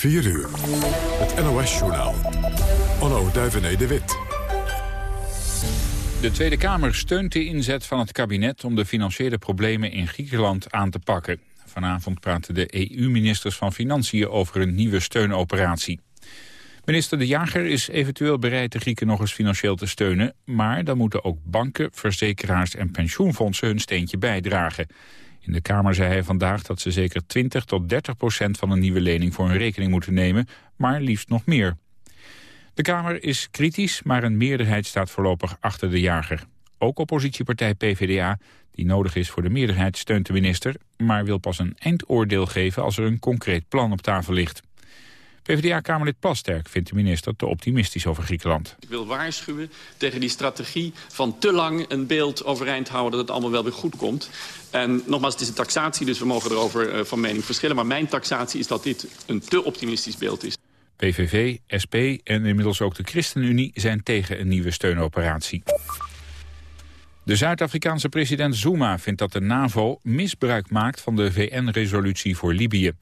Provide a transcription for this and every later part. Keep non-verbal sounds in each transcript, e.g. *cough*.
4 uur. Het NOS-journaal. Onno Duivené de Wit. De Tweede Kamer steunt de inzet van het kabinet om de financiële problemen in Griekenland aan te pakken. Vanavond praten de EU-ministers van Financiën over een nieuwe steunoperatie. Minister De Jager is eventueel bereid de Grieken nog eens financieel te steunen... maar dan moeten ook banken, verzekeraars en pensioenfondsen hun steentje bijdragen. In de Kamer zei hij vandaag dat ze zeker 20 tot 30 procent van een nieuwe lening voor hun rekening moeten nemen, maar liefst nog meer. De Kamer is kritisch, maar een meerderheid staat voorlopig achter de jager. Ook oppositiepartij PvdA, die nodig is voor de meerderheid, steunt de minister... maar wil pas een eindoordeel geven als er een concreet plan op tafel ligt. PvdA-kamerlid Plasterk vindt de minister te optimistisch over Griekenland. Ik wil waarschuwen tegen die strategie van te lang een beeld overeind houden... dat het allemaal wel weer goed komt. En nogmaals, het is een taxatie, dus we mogen erover uh, van mening verschillen. Maar mijn taxatie is dat dit een te optimistisch beeld is. PVV, SP en inmiddels ook de ChristenUnie zijn tegen een nieuwe steunoperatie. De Zuid-Afrikaanse president Zuma vindt dat de NAVO misbruik maakt van de VN-resolutie voor Libië.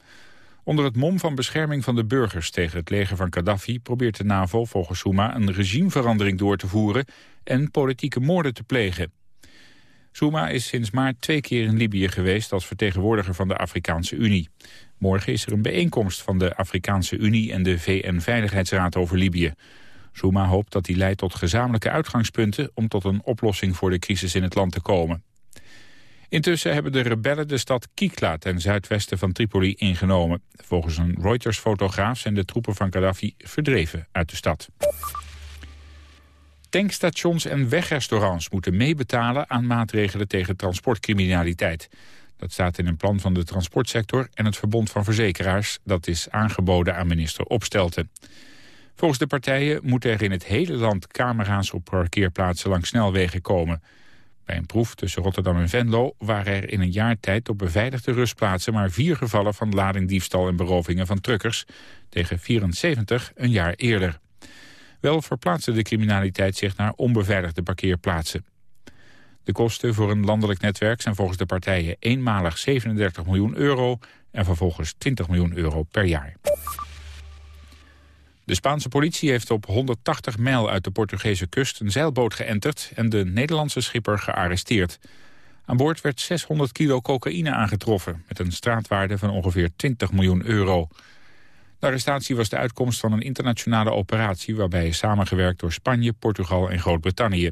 Onder het mom van bescherming van de burgers tegen het leger van Gaddafi... probeert de NAVO volgens Zuma een regimeverandering door te voeren... en politieke moorden te plegen. Zuma is sinds maart twee keer in Libië geweest... als vertegenwoordiger van de Afrikaanse Unie. Morgen is er een bijeenkomst van de Afrikaanse Unie... en de VN-veiligheidsraad over Libië. Zuma hoopt dat die leidt tot gezamenlijke uitgangspunten... om tot een oplossing voor de crisis in het land te komen. Intussen hebben de rebellen de stad Kikla ten zuidwesten van Tripoli ingenomen. Volgens een Reuters-fotograaf zijn de troepen van Gaddafi verdreven uit de stad. Tankstations en wegrestaurants moeten meebetalen aan maatregelen tegen transportcriminaliteit. Dat staat in een plan van de transportsector en het Verbond van Verzekeraars. Dat is aangeboden aan minister Opstelten. Volgens de partijen moeten er in het hele land camera's op parkeerplaatsen langs snelwegen komen. Bij een proef tussen Rotterdam en Venlo waren er in een jaar tijd op beveiligde rustplaatsen maar vier gevallen van ladingdiefstal en berovingen van truckers, tegen 74 een jaar eerder. Wel verplaatste de criminaliteit zich naar onbeveiligde parkeerplaatsen. De kosten voor een landelijk netwerk zijn volgens de partijen eenmalig 37 miljoen euro en vervolgens 20 miljoen euro per jaar. De Spaanse politie heeft op 180 mijl uit de Portugese kust een zeilboot geënterd en de Nederlandse schipper gearresteerd. Aan boord werd 600 kilo cocaïne aangetroffen met een straatwaarde van ongeveer 20 miljoen euro. De arrestatie was de uitkomst van een internationale operatie waarbij is samengewerkt door Spanje, Portugal en Groot-Brittannië.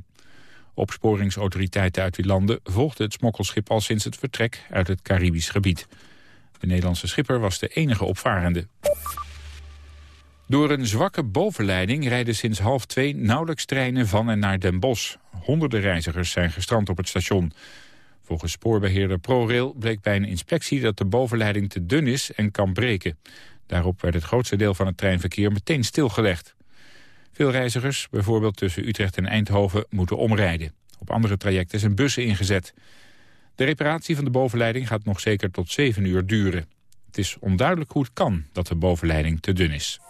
Opsporingsautoriteiten uit die landen volgden het smokkelschip al sinds het vertrek uit het Caribisch gebied. De Nederlandse schipper was de enige opvarende. Door een zwakke bovenleiding rijden sinds half twee nauwelijks treinen van en naar Den Bosch. Honderden reizigers zijn gestrand op het station. Volgens spoorbeheerder ProRail bleek bij een inspectie dat de bovenleiding te dun is en kan breken. Daarop werd het grootste deel van het treinverkeer meteen stilgelegd. Veel reizigers, bijvoorbeeld tussen Utrecht en Eindhoven, moeten omrijden. Op andere trajecten zijn bussen ingezet. De reparatie van de bovenleiding gaat nog zeker tot 7 uur duren. Het is onduidelijk hoe het kan dat de bovenleiding te dun is.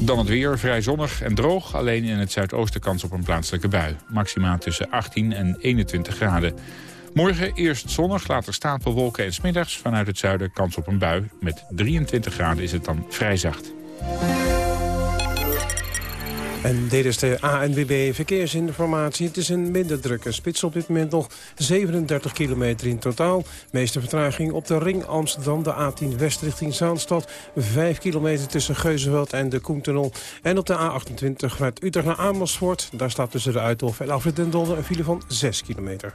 Dan het weer, vrij zonnig en droog. Alleen in het zuidoosten kans op een plaatselijke bui. Maxima tussen 18 en 21 graden. Morgen eerst zonnig, later stapelwolken en smiddags vanuit het zuiden kans op een bui. Met 23 graden is het dan vrij zacht. En dit is de ANWB Verkeersinformatie. Het is een minder drukke spits op dit moment nog 37 kilometer in totaal. Meeste vertraging op de ring Amsterdam, de A10 West richting Zaanstad. 5 kilometer tussen Geuzenveld en de Koentunnel. En op de A28 vanuit Utrecht naar Amersfoort. Daar staat tussen de Uithof en Afrit Dolder een file van 6 kilometer.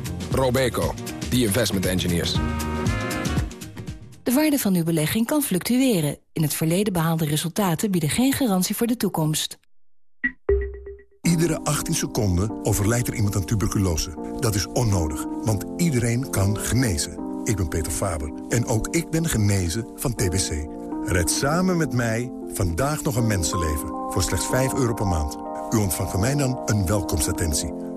Robeco, the investment engineers. De waarde van uw belegging kan fluctueren. In het verleden behaalde resultaten bieden geen garantie voor de toekomst. Iedere 18 seconden overlijdt er iemand aan tuberculose. Dat is onnodig, want iedereen kan genezen. Ik ben Peter Faber en ook ik ben genezen van TBC. Red samen met mij vandaag nog een mensenleven voor slechts 5 euro per maand. U ontvangt van mij dan een welkomstattentie.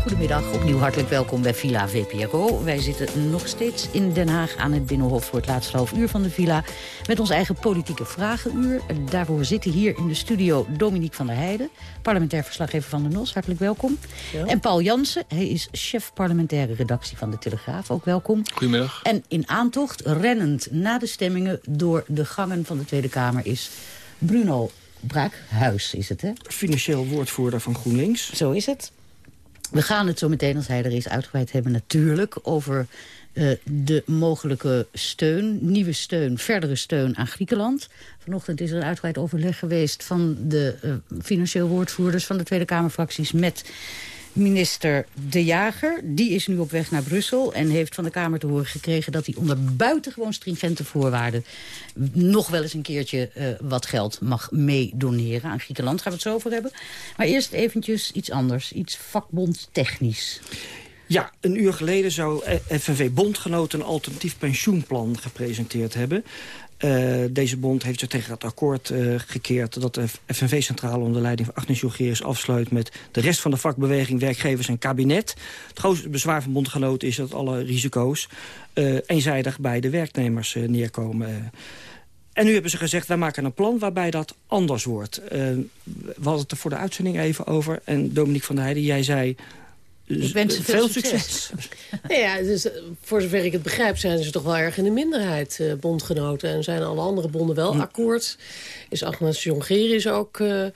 Goedemiddag, opnieuw hartelijk welkom bij Villa VPRO. Wij zitten nog steeds in Den Haag aan het Binnenhof... voor het laatste half uur van de Villa... met ons eigen politieke vragenuur. Daarvoor zitten hier in de studio Dominique van der Heijden... parlementair verslaggever van de NOS, hartelijk welkom. En Paul Jansen, hij is chef parlementaire redactie van de Telegraaf, ook welkom. Goedemiddag. En in aantocht, rennend na de stemmingen... door de gangen van de Tweede Kamer is Bruno Braakhuis, is het, hè? Financieel woordvoerder van GroenLinks. Zo is het. We gaan het zo meteen, als hij er is, uitgebreid hebben natuurlijk... over uh, de mogelijke steun, nieuwe steun, verdere steun aan Griekenland. Vanochtend is er een uitgebreid overleg geweest... van de uh, financieel woordvoerders van de Tweede Kamerfracties... met minister De Jager. Die is nu op weg naar Brussel en heeft van de Kamer te horen gekregen... dat hij onder buitengewoon stringente voorwaarden... nog wel eens een keertje uh, wat geld mag meedoneren aan Griekenland. Gaan we het zo over hebben. Maar eerst eventjes iets anders, iets vakbondtechnisch. Ja, een uur geleden zou FNV-bondgenoten een alternatief pensioenplan gepresenteerd hebben. Uh, deze bond heeft zich tegen het akkoord uh, gekeerd... dat de FNV-centrale onder leiding van Agnes Jongerius afsluit... met de rest van de vakbeweging, werkgevers en kabinet. Het grootste bezwaar van bondgenoten is dat alle risico's... Uh, eenzijdig bij de werknemers neerkomen. En nu hebben ze gezegd, wij maken een plan waarbij dat anders wordt. we hadden het er voor de uitzending even over. En Dominique van der Heijden, jij zei... Ik wens ze veel, succes. succes. *laughs* ja, dus, voor zover ik het begrijp zijn ze toch wel erg in de minderheid, uh, bondgenoten. En zijn alle andere bonden wel hm. akkoord. Is Agnes Jongerius ook uh,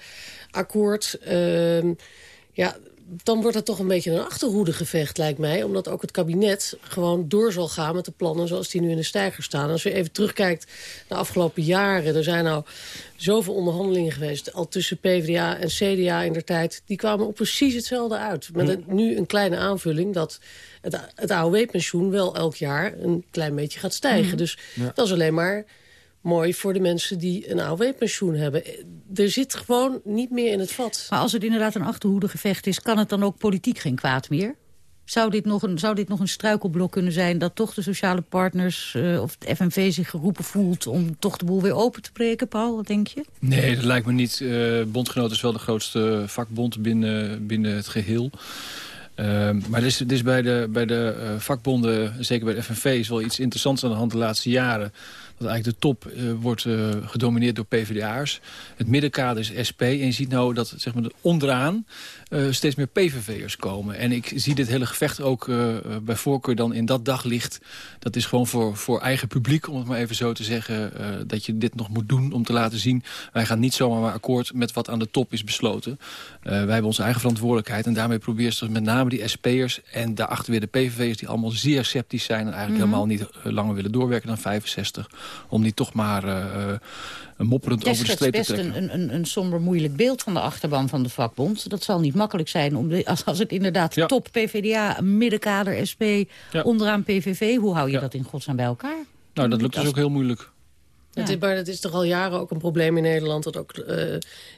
akkoord. Uh, ja, dan wordt het toch een beetje een achterhoedegevecht, lijkt mij. Omdat ook het kabinet gewoon door zal gaan met de plannen zoals die nu in de stijger staan. Als je even terugkijkt naar de afgelopen jaren. Er zijn nou zoveel onderhandelingen geweest. Al tussen PvdA en CDA in der tijd. Die kwamen op precies hetzelfde uit. Met een, nu een kleine aanvulling dat het, het AOW-pensioen wel elk jaar een klein beetje gaat stijgen. Mm. Dus ja. dat is alleen maar mooi voor de mensen die een AOW-pensioen hebben. Er zit gewoon niet meer in het vat. Maar als het inderdaad een achterhoedegevecht is... kan het dan ook politiek geen kwaad meer? Zou dit, nog een, zou dit nog een struikelblok kunnen zijn... dat toch de sociale partners uh, of het FNV zich geroepen voelt... om toch de boel weer open te breken, Paul? Wat denk je? Nee, dat lijkt me niet. Uh, Bondgenoot is wel de grootste vakbond binnen, binnen het geheel. Uh, maar er is, er is bij de, bij de uh, vakbonden, zeker bij de FNV... is wel iets interessants aan de hand de laatste jaren dat eigenlijk de top uh, wordt uh, gedomineerd door PvdA'ers. Het middenkader is SP. En je ziet nou dat zeg maar, onderaan uh, steeds meer PVV'ers komen. En ik zie dit hele gevecht ook bij voorkeur dan in dat daglicht. Dat is gewoon voor, voor eigen publiek, om het maar even zo te zeggen... dat je dit nog moet doen om te laten zien... wij gaan niet zomaar maar akkoord met wat aan de top is besloten. wij hebben onze eigen verantwoordelijkheid. En daarmee probeert ze met name die SP'ers en daarachter weer de PVV'ers... die allemaal zeer sceptisch zijn en eigenlijk mm -hmm. helemaal niet langer willen doorwerken dan 65 om die toch maar uh, mopperend over de streep te trekken. Het is best een, een, een somber moeilijk beeld van de achterban van de vakbond. Dat zal niet makkelijk zijn om de, als, als het inderdaad ja. top PvdA, middenkader, SP, ja. onderaan PVV. Hoe hou je ja. dat in godsnaam bij elkaar? Nou, dat lukt dus ook heel moeilijk. Ja. Het is, maar het is toch al jaren ook een probleem in Nederland... dat ook uh,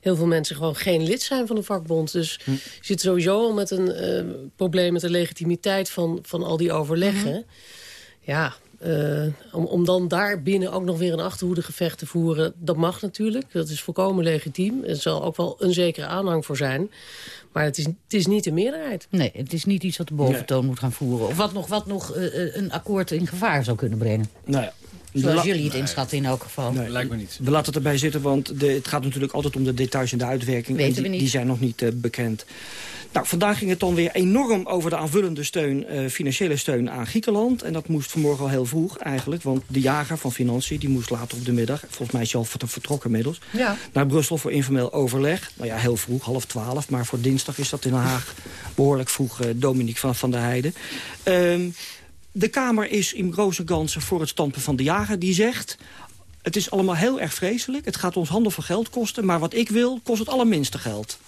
heel veel mensen gewoon geen lid zijn van de vakbond. Dus hm. je zit sowieso al met een uh, probleem met de legitimiteit van, van al die overleggen. -hmm. Ja, uh, om, om dan daar binnen ook nog weer een achterhoedegevecht te voeren... dat mag natuurlijk, dat is volkomen legitiem. Er zal ook wel een zekere aanhang voor zijn. Maar het is, het is niet de meerderheid. Nee, het is niet iets wat de boventoon nee. moet gaan voeren. Of wat nog, wat nog uh, een akkoord in gevaar zou kunnen brengen. Nou ja, Zoals jullie het inschatten in elk geval. Nee, Lijkt me niet. We laten het erbij zitten, want de, het gaat natuurlijk altijd om de details en de uitwerking. Weten en die, we niet. die zijn nog niet eh, bekend. Nou, vandaag ging het dan weer enorm over de aanvullende steun, eh, financiële steun aan Griekenland. En dat moest vanmorgen al heel vroeg eigenlijk, want de jager van Financiën... die moest later op de middag, volgens mij is hij al vert- vertrokken inmiddels... Ja. naar Brussel voor informeel overleg. Nou ja, heel vroeg, half twaalf, maar voor dinsdag is dat in Den Haag behoorlijk vroeg, eh, Dominique van, van der Heijden. Ehm, de Kamer is in grote ganzen voor het standpunt van de jager. Die zegt, het is allemaal heel erg vreselijk. Het gaat ons handel van geld kosten. Maar wat ik wil, kost het allerminste geld.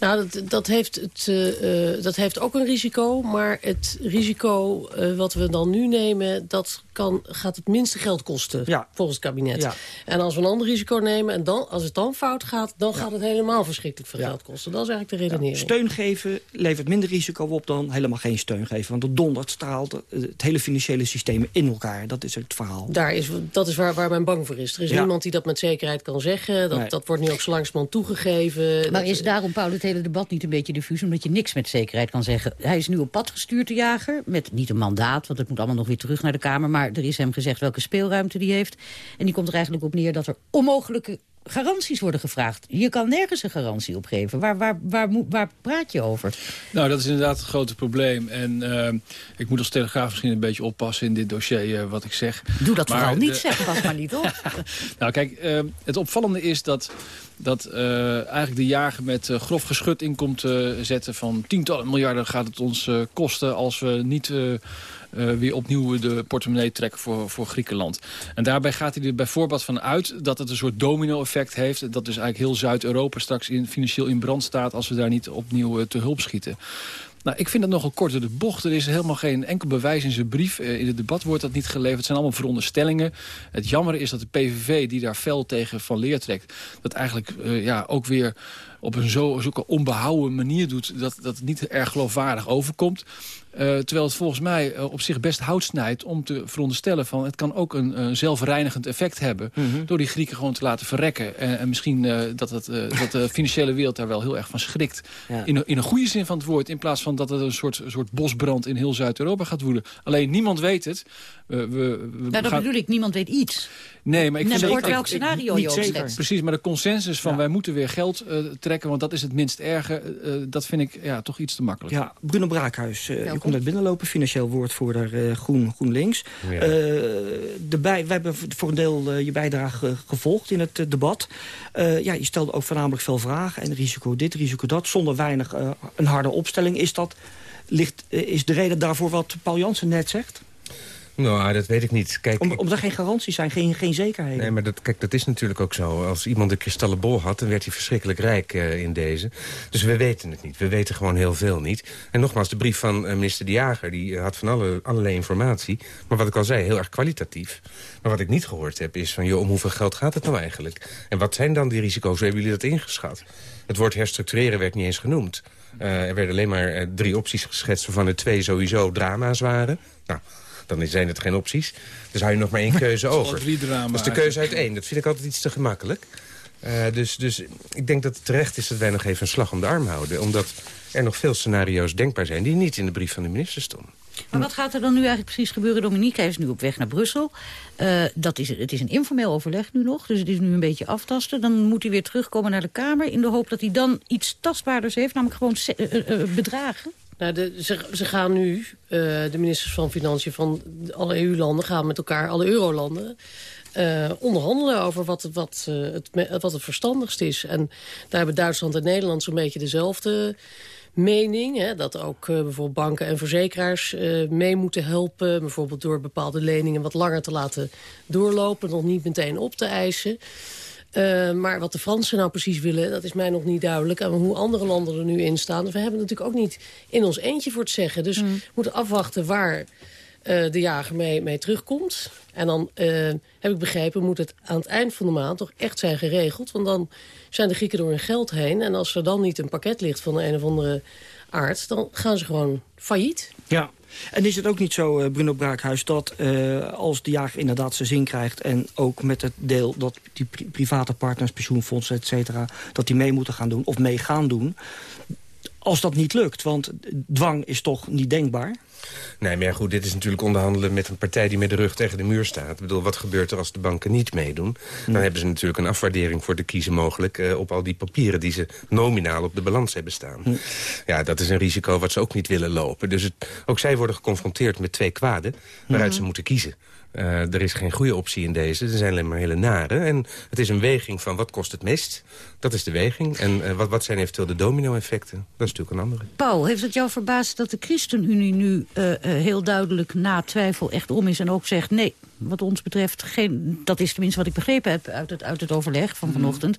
Nou, dat, dat, heeft het, eh, eh, dat heeft ook een risico. Maar het risico eh, wat we dan nu nemen... dat kan, gaat het minste geld kosten, volgens het kabinet. Ja. En als we een ander risico nemen... en dan, als het dan fout gaat... dan gaat het helemaal verschrikkelijk veel geld kosten. Dat is eigenlijk de redenering. Steun geven levert minder risico op dan helemaal geen steun geven. Want het dondert, straalt het hele financiële systeem in elkaar. Dat is het verhaal. Daar is, dat is waar, waar men bang voor is. Er is Ja. niemand die dat met zekerheid kan zeggen. Dat, Nee. dat wordt nu ook zo langzamerhand toegegeven. Maar Dat- is daarom, Paul, het hele debat niet een beetje diffuus... omdat je niks met zekerheid kan zeggen. Hij is nu op pad gestuurd, de jager, met niet een mandaat... want het moet allemaal nog weer terug naar de Kamer... maar er is hem gezegd welke speelruimte die heeft. En die komt er eigenlijk op neer dat er onmogelijke garanties worden gevraagd. Je kan nergens een garantie op geven. Waar, waar, waar, waar praat je over? Nou, dat is inderdaad het grote probleem. En eh, ik moet als telegraaf misschien een beetje oppassen in dit dossier eh, wat ik zeg. Doe dat Maar vooral de- niet, zeg pas maar niet op. *laughs* Nou, kijk, eh, het opvallende is dat, dat eigenlijk de jager met grof geschut in komt zetten... van tientallen miljarden gaat het ons kosten als we niet... eh, weer opnieuw de portemonnee trekken voor, voor Griekenland. En daarbij gaat hij er bijvoorbeeld van uit dat het een soort domino-effect heeft. Dat dus eigenlijk heel Zuid-Europa straks in, financieel in brand staat... als we daar niet opnieuw eh, te hulp schieten. Nou, ik vind dat nogal kort door de bocht. Er is helemaal geen enkel bewijs in zijn brief. Eh, In het debat wordt dat niet geleverd. Het zijn allemaal veronderstellingen. Het jammer is dat de PVV, die daar fel tegen van leer trekt... dat eigenlijk ja, ook weer op een zo, zulke onbehouden manier doet... dat dat het niet erg geloofwaardig overkomt. Eh, terwijl het volgens mij eh, op zich best hout snijdt om te veronderstellen van het kan ook een eh, zelfreinigend effect hebben door die Grieken gewoon te laten verrekken. En, en misschien eh, dat, het, eh, dat de *laughs* financiële wereld daar wel heel erg van schrikt. Ja. In, een, in een goede zin van het woord. In plaats van dat het een soort, soort bosbrand in heel Zuid-Europa gaat woeden. Alleen niemand weet het. We, we, we Nou, dat gaan- bedoel ik, niemand weet iets. Nee, maar ik vind wordt ik- welk ik- scenario niet je opzet. Precies, maar de consensus van wij moeten weer geld eh, trekken... want dat is het minst erge, eh, eh, dat vind ik ja, toch iets te makkelijk. Ja, Bruno Braakhuis, eh, je komt net binnenlopen, financieel woordvoerder eh, Groen, GroenLinks. Ja. Eh, de bij, wij hebben voor een deel je bijdrage gevolgd in het debat. Eh, ja, je stelde ook voornamelijk veel vragen. En risico dit, risico dat, zonder weinig een harde opstelling. Is, dat, ligt, is de reden daarvoor wat Paul Jansen net zegt? Nou, dat weet ik niet. Kijk, Om, omdat er geen garanties zijn, geen, geen zekerheden. Nee, maar dat, kijk, dat is natuurlijk ook zo. Als iemand een kristallenbol had, dan werd hij verschrikkelijk rijk eh, in deze. Dus we weten het niet. We weten gewoon heel veel niet. En nogmaals, de brief van eh, minister De Jager... die eh, had van alle, allerlei informatie. Maar wat ik al zei, heel erg kwalitatief. Maar wat ik niet gehoord heb, is van... joh, om hoeveel geld gaat het nou eigenlijk? En wat zijn dan die risico's? Hoe hebben jullie dat ingeschat? Het woord herstructureren werd niet eens genoemd. Er werden alleen maar drie opties geschetst... waarvan er twee sowieso drama's waren. Nou, dan zijn het geen opties. Dus hou je nog maar één *laughs* keuze over. Dat is de keuze uit één. Dat vind ik altijd iets te gemakkelijk. Eh, dus, dus ik denk dat het terecht is dat wij nog even een slag om de arm houden. Omdat er nog veel scenario's denkbaar zijn... die niet in de brief van de minister stonden. Maar wat gaat er dan nu eigenlijk precies gebeuren? Dominique, hij is nu op weg naar Brussel. Eh, dat is, het is een informeel overleg nu nog, dus het is nu een beetje aftasten. Dan moet hij weer terugkomen naar de Kamer... in de hoop dat hij dan iets tastbaarders heeft, namelijk gewoon eh, bedragen. Nou, ze, ze gaan nu, eh, de ministers van Financiën van alle EU-landen... gaan met elkaar, alle eurolanden, eh, onderhandelen over wat, wat, eh, het, wat het verstandigst is. En daar hebben Duitsland en Nederland zo'n beetje dezelfde mening. Hè, dat ook bijvoorbeeld banken en verzekeraars mee moeten helpen. Bijvoorbeeld door bepaalde leningen wat langer te laten doorlopen. Nog niet meteen op te eisen. Eh, maar wat de Fransen nou precies willen, dat is mij nog niet duidelijk. En hoe andere landen er nu in staan. Dus we hebben natuurlijk ook niet in ons eentje voor het zeggen. Dus we moeten afwachten waar eh, de jager mee, mee terugkomt. En dan eh, heb ik begrepen, moet het aan het eind van de maand toch echt zijn geregeld. Want dan zijn de Grieken door hun geld heen. En als er dan niet een pakket ligt van een of andere aard... dan gaan ze gewoon failliet. Ja. En is het ook niet zo, eh, Bruno Braakhuis, dat eh, als de jager inderdaad zijn zin krijgt... en ook met het deel dat die pri- private partners, pensioenfondsen, et cetera... dat die mee moeten gaan doen of mee gaan doen... als dat niet lukt? Want dwang is toch niet denkbaar? Nee, maar ja, goed, dit is natuurlijk onderhandelen met een partij die met de rug tegen de muur staat. Ik bedoel, wat gebeurt er als de banken niet meedoen? Dan hebben ze natuurlijk een afwaardering voor de kiezen mogelijk... Eh, op al die papieren die ze nominaal op de balans hebben staan. Ja, dat is een risico wat ze ook niet willen lopen. Dus het, ook zij worden geconfronteerd met twee kwaden waaruit ze moeten kiezen. Uh, er is geen goede optie in deze. Er zijn alleen maar hele nare. En het is een weging van wat kost het meest. Dat is de weging. En uh, wat, wat zijn eventueel de domino-effecten? Dat is natuurlijk een andere. Paul, heeft het jou verbaasd dat de ChristenUnie nu uh, heel duidelijk na twijfel echt om is... en ook zegt nee, wat ons betreft, geen, dat is tenminste wat ik begrepen heb... uit het, uit het overleg van vanochtend...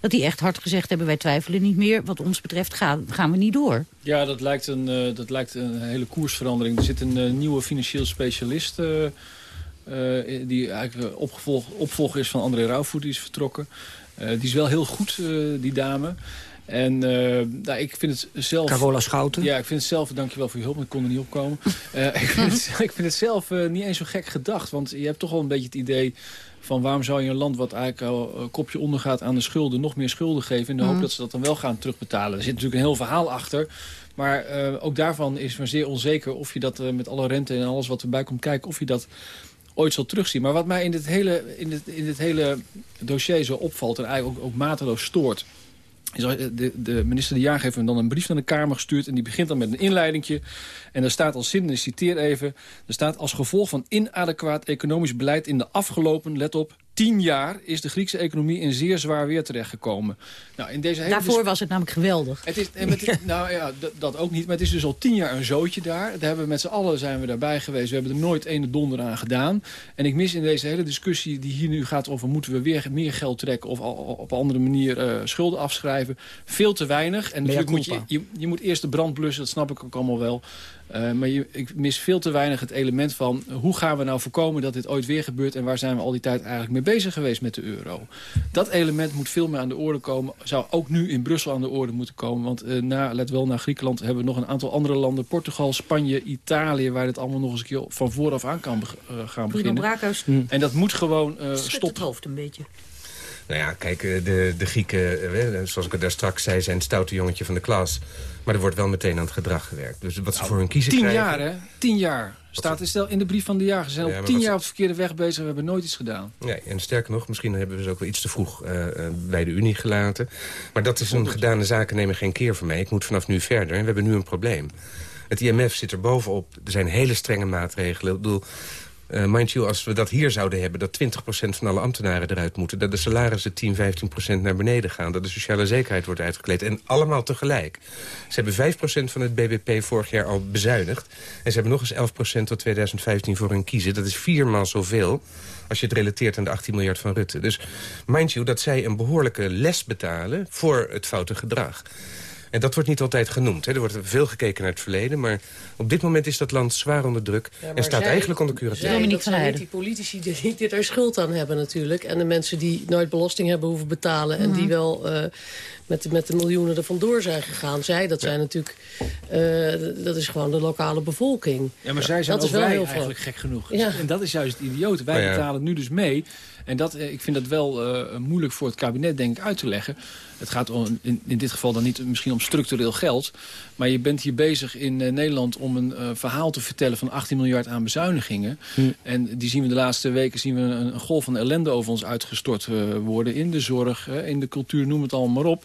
dat die echt hard gezegd hebben, wij twijfelen niet meer. Wat ons betreft gaan, gaan we niet door. Ja, dat lijkt een, uh, dat lijkt een hele koersverandering. Er zit een uh, nieuwe financieel specialist... Die eigenlijk opgevolg, opvolger is van André Rauwvoet, die is vertrokken. Die is wel heel goed, die dame. En nou, ik vind het zelf... Carola Schouten. Ja, ik vind het zelf... Dankjewel voor je hulp, ik kon er niet opkomen. *laughs* ik, vind het, ik vind het zelf niet eens zo gek gedacht. Want je hebt toch wel een beetje het idee van waarom zou je een land wat eigenlijk al een kopje ondergaat aan de schulden... nog meer schulden geven in de hoop mm. dat ze dat dan wel gaan terugbetalen. Er zit natuurlijk een heel verhaal achter. Maar ook daarvan is maar zeer onzeker of je dat met alle rente en alles wat erbij komt kijken... of je dat ooit zal terugzien. Maar wat mij in dit hele, in dit, in dit hele dossier zo opvalt... en eigenlijk ook, ook mateloos stoort... De, de minister De Jager heeft hem dan een brief naar de Kamer gestuurd... en die begint dan met een inleidingje. En daar staat als zin, ik citeer even... er staat als gevolg van inadequaat economisch beleid in de afgelopen, let op tien jaar is de Griekse economie in zeer zwaar weer terechtgekomen. Nou, in deze hele Daarvoor was het namelijk geweldig. Het is, het, *laughs* nou ja, dat ook niet. Maar het is dus al tien jaar een zootje daar. Daar hebben we met z'n allen zijn we daarbij geweest. We hebben er nooit ene donder aan gedaan. En ik mis in deze hele discussie die hier nu gaat over... moeten we weer meer geld trekken of op een andere manier uh, schulden afschrijven... veel te weinig. En natuurlijk moet je, je, je moet eerst de brand blussen, dat snap ik ook allemaal wel. Uh, maar je, ik mis veel te weinig het element van... hoe gaan we nou voorkomen dat dit ooit weer gebeurt... en waar zijn we al die tijd eigenlijk mee bezig geweest met de euro. Dat element moet veel meer aan de orde komen. Zou ook nu in Brussel aan de orde moeten komen. Want uh, na, let wel, naar Griekenland hebben we nog een aantal andere landen. Portugal, Spanje, Italië... waar dit allemaal nog eens een keer van vooraf aan kan uh, gaan beginnen. Braakhuis. En dat moet gewoon uh, stoppen. het hoofd een beetje. Nou ja, kijk, de, de Grieken, zoals ik het daar straks zei... zijn het stoute jongetje van de klas. Maar er wordt wel meteen aan het gedrag gewerkt. Dus wat ze nou, voor hun kiezen tien krijgen... jaar, hè? Tien jaar. Staat stel in de brief van de jager. Ze zijn ja, al tien jaar op de verkeerde weg bezig. We hebben nooit iets gedaan. Nee, en sterker nog, misschien hebben we ze ook wel iets te vroeg uh, bij de Unie gelaten. Maar dat is een gedane zaken nemen geen keer voor mij. Ik moet vanaf nu verder. En we hebben nu een probleem. Het IMF zit er bovenop. Er zijn hele strenge maatregelen. Ik bedoel, Uh, mind you, als we dat hier zouden hebben... dat 20% van alle ambtenaren eruit moeten... dat de salarissen 10, 15% naar beneden gaan... dat de sociale zekerheid wordt uitgekleed. En allemaal tegelijk. Ze hebben 5% van het BBP vorig jaar al bezuinigd. En ze hebben nog eens 11% tot 2015 voor hun kiezen. Dat is viermaal zoveel als je het relateert aan de 18 miljard van Rutte. Dus mind you, dat zij een behoorlijke les betalen... voor het foute gedrag. En dat wordt niet altijd genoemd. Hè. Er wordt veel gekeken naar het verleden. Maar op dit moment is dat land zwaar onder druk. en staat zij, eigenlijk onder curatele. Dat zijn niet die politici die, die er schuld aan hebben natuurlijk. En de mensen die nooit belasting hebben hoeven betalen. En die Mhm. wel uh, met, met de miljoenen er vandoor zijn gegaan. Zij, dat zijn natuurlijk... Uh, dat is gewoon de lokale bevolking. Ja, maar zij zijn dat ook is wel wij heel eigenlijk veel. gek genoeg. Ja. En dat is juist het idiote. Wij Oh ja. betalen nu dus mee. En dat, eh, ik vind dat wel uh, moeilijk voor het kabinet, denk ik, uit te leggen. Het gaat om, in, in dit geval dan niet misschien om structureel geld. Maar je bent hier bezig in uh, Nederland om een uh, verhaal te vertellen... van 18 miljard aan bezuinigingen. Hm. En die zien we de laatste weken zien we een, een golf van ellende over ons uitgestort uh, worden. In de zorg, in de cultuur, noem het allemaal maar op.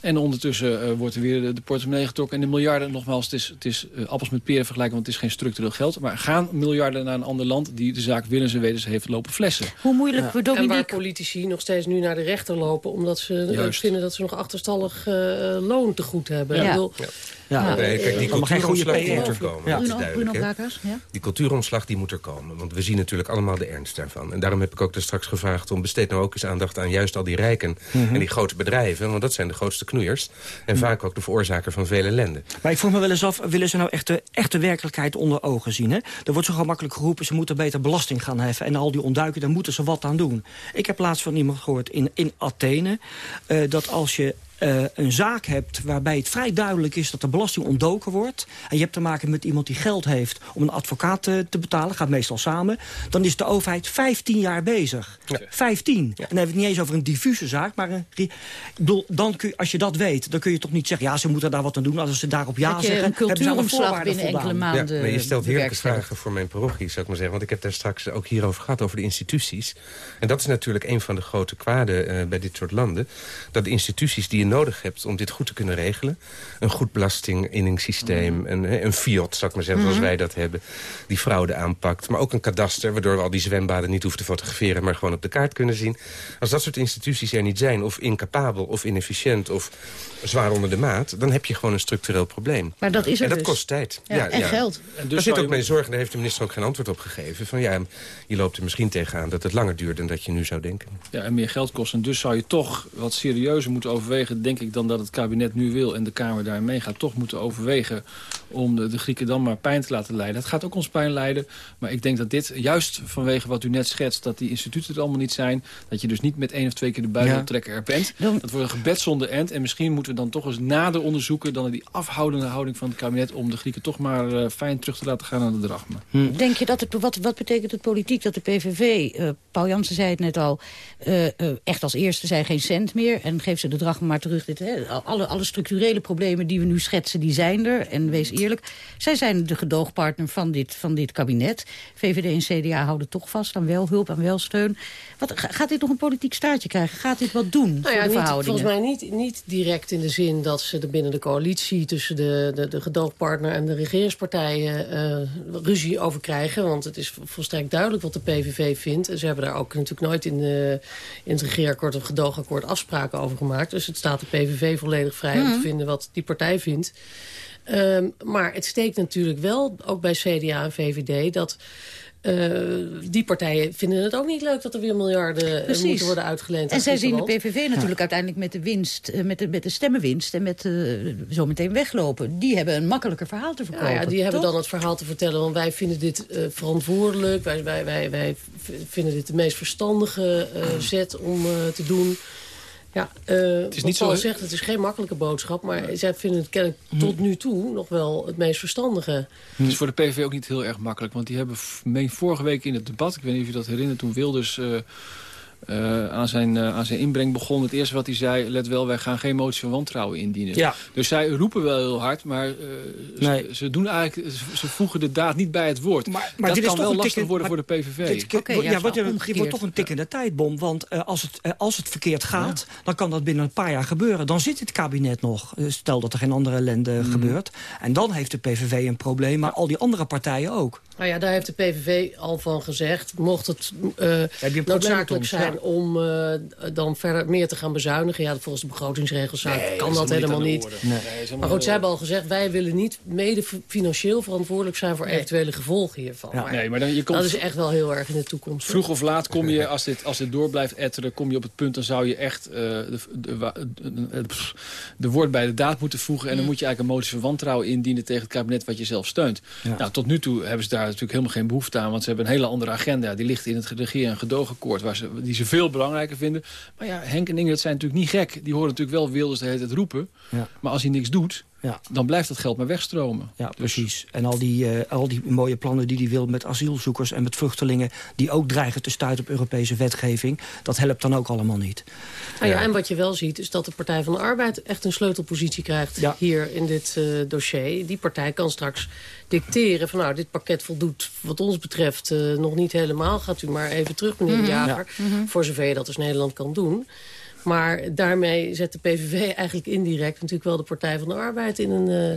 En ondertussen uh, wordt er weer de, de portemonnee getrokken. En de miljarden, nogmaals, het is, het is uh, appels met peren vergelijken... want het is geen structureel geld. Maar gaan miljarden naar een ander land... die de zaak willens en wetens heeft lopen flessen. Hoe moeilijk ja. we En waar politici nog steeds nu naar de rechter lopen... omdat ze Juist. vinden dat ze nog achterstallig uh, loon te goed hebben. Ja. Bedoel, Ja, Ja, nee, kijk, die cultuuromslag die moet er komen. Dat is duidelijk, ja? Die cultuuromslag die moet er komen. Want we zien natuurlijk allemaal de ernst daarvan. En daarom heb ik ook daar straks gevraagd om besteed nou ook eens aandacht aan juist al die rijken Mhm. en die grote bedrijven. Want dat zijn de grootste knoeiers. En vaak ook de veroorzaker van vele ellende. Maar ik vroeg me wel eens af, willen ze nou echt de echte werkelijkheid onder ogen zien? Hè? Er wordt zo gemakkelijk geroepen, ze moeten beter belasting gaan heffen... en al die ontduiken, daar moeten ze wat aan doen. Ik heb laatst van iemand gehoord in, in Athene... Uh, dat als je uh, een zaak hebt waarbij het vrij duidelijk is dat de belasting ontdoken wordt... en je hebt te maken met iemand die geld heeft om een advocaat te, te betalen... gaat meestal samen, dan is de overheid 15 jaar bezig. Ja. 15. Ja. En dan hebben we het niet eens over een diffuse zaak, maar een, bedoel, dan kun je, als je dat weet... dan kun je toch niet zeggen, ja, ze moeten daar wat aan doen... als ze daarop ja dat je zeggen, een cultuuromslag binnen enkele maanden... Ja, maar je stelt heerlijke vragen voor mijn parochie, zou ik maar zeggen. Want ik heb daar straks ook hierover gehad, over de instituties. En dat is natuurlijk een van de grote kwaden uh, bij dit soort landen. Dat de instituties die je nodig hebt om dit goed te kunnen regelen... een goed belastinginningssysteem, mm. een, een fiat, zou ik maar zeggen, zoals mm. wij dat hebben... die fraude aanpakt, maar ook een kadaster... waardoor we al die zwembaden niet hoeven te fotograferen... maar gewoon op de kaart kunnen zien. Als dat soort instituties er niet zijn, of incapabel, of inefficiënt... of zwaar onder de maat, dan heb je gewoon een structureel probleem. Maar dat is er En dat dus. kost tijd. Ja, ja en geld. En dus daar zit ook mijn zorg, en daar heeft de minister ook geen antwoord op gegeven. Van ja, je loopt er misschien tegenaan dat het langer duurt dan dat je nu zou denken. Ja, en meer geld kost. En dus zou je toch wat serieuzer moeten overwegen, denk ik, dan dat het kabinet nu wil en de Kamer daarin meegaat. Toch moeten overwegen om de, de, Grieken dan maar pijn te laten leiden. Het gaat ook ons pijn leiden. Maar ik denk dat dit, juist vanwege wat u net schetst, dat die instituten er allemaal niet zijn. Dat je dus niet met één of twee keer de buiten trekker er bent. Dat wordt een gebed zonder end. En misschien moeten we dan toch eens nader onderzoeken dan die afhoudende houding van het kabinet om de Grieken toch maar uh, fijn terug te laten gaan naar de drachma. Hm. Denk je dat het, wat, wat betekent het politiek dat de PVV, uh, eh, Paul Jansen zei het net al, uh, echt als eerste zei geen cent meer en geeft ze de drachma maar terug. Dit, hè, alle, alle structurele problemen die we nu schetsen, die zijn er. En wees eerlijk, zij zijn de gedoogpartner van dit, van dit kabinet. VVD en CDA houden toch vast aan wel hulp, aan wel steun. Wat, gaat dit nog een politiek staartje krijgen? Gaat dit wat doen nou ja, voor de niet, Volgens mij niet, niet direct in de zin dat ze er binnen de coalitie... tussen de, de, de gedoogpartner en de regeringspartijen uh, ruzie over krijgen. Want het is volstrekt duidelijk wat de PVV vindt. En ze hebben daar ook natuurlijk nooit in, de, in het regeerakkoord of gedoogakkoord afspraken over gemaakt. Dus het staat de PVV volledig vrij om te mhm. vinden wat die partij vindt. Um, maar het steekt natuurlijk wel, ook bij CDA en VVD... dat uh, die partijen vinden het ook niet leuk dat er weer miljarden Precies. moeten worden uitgeleend. En zij zien de PVV natuurlijk uiteindelijk met de winst, uh, met de, met de stemmenwinst en met uh, zometeen weglopen. Die hebben een makkelijker verhaal te verkopen. Ja, ja die hebben dan het verhaal te vertellen, want wij vinden dit verantwoordelijk. Wij, wij, wij, wij vinden dit de meest verstandige zet om te doen. Ja, uh, het is niet zo... zegt, het is geen makkelijke boodschap... maar zij vinden het kennelijk hm. tot nu toe nog wel het meest verstandige. Het is voor de PVV ook niet heel erg makkelijk. Want die hebben vorige week in het debat... ik weet niet of je dat herinnert, toen Wilders... Uh, uh, aan, zijn, uh, aan zijn inbreng begon. Het eerste wat hij zei, let wel, wij gaan geen motie van wantrouwen indienen. Ja. Dus zij roepen wel heel hard, maar uh, nee. ze, ze, doen eigenlijk, ze, voegen de daad niet bij het woord. Maar, maar dat dit kan is toch wel lastig worden voor de PVV. Dit, okay, ja, ja wat, je, wordt toch een tikkende tijdbom. Want als, het, als het verkeerd gaat, ja. dan kan dat binnen een paar jaar gebeuren. Dan zit het kabinet nog. Stel dat er geen andere ellende mm. gebeurt. En dan heeft de PVV een probleem, maar al die andere partijen ook. Nou ja, daar heeft de PVV al van gezegd. Mocht het uh, noodzakelijk zijn ja. om uh, dan verder meer te gaan bezuinigen... ja, volgens de begrotingsregels nee, kan dat, helemaal niet. Nee. Nee, maar goed, zij hebben al gezegd... wij willen niet mede financieel verantwoordelijk zijn... voor eventuele gevolgen hiervan. Ja. Maar, nee, maar dan, je komt, dat is echt wel heel erg in de toekomst. Vroeg of laat kom je, als dit, als dit door blijft etteren... kom je op het punt, dan zou je echt uh, de, de, de, de, woord bij de daad moeten voegen... en dan moet je eigenlijk een motie van wantrouwen indienen... tegen het kabinet wat je zelf steunt. Nou, tot nu toe hebben ze daar natuurlijk helemaal geen behoefte aan. Want ze hebben een hele andere agenda. Die ligt in het regeer- en gedoogakkoord. Waar ze, die ze veel belangrijker vinden. Maar ja, Henk en Ingrid zijn natuurlijk niet gek. Die horen natuurlijk wel Wilders de hele tijd roepen. Ja. Maar als hij niks doet, ja. dan blijft dat geld maar wegstromen. Ja, dus- precies. En al die, uh, al die mooie plannen die hij wil met asielzoekers en met vluchtelingen... die ook dreigen te stuiten op Europese wetgeving... dat helpt dan ook allemaal niet. Nou ja, en wat je wel ziet is dat de Partij van de Arbeid... echt een sleutelpositie krijgt ja. hier in dit uh, dossier. Die partij kan straks dicteren van... nou, dit pakket voldoet wat ons betreft uh, nog niet helemaal. Gaat u maar even terug, meneer mm -hmm. de Jager. Ja. Mm -hmm. Voor zover je dat als Nederland kan doen. Maar daarmee zet de PVV eigenlijk indirect natuurlijk wel de Partij van de Arbeid in een, uh,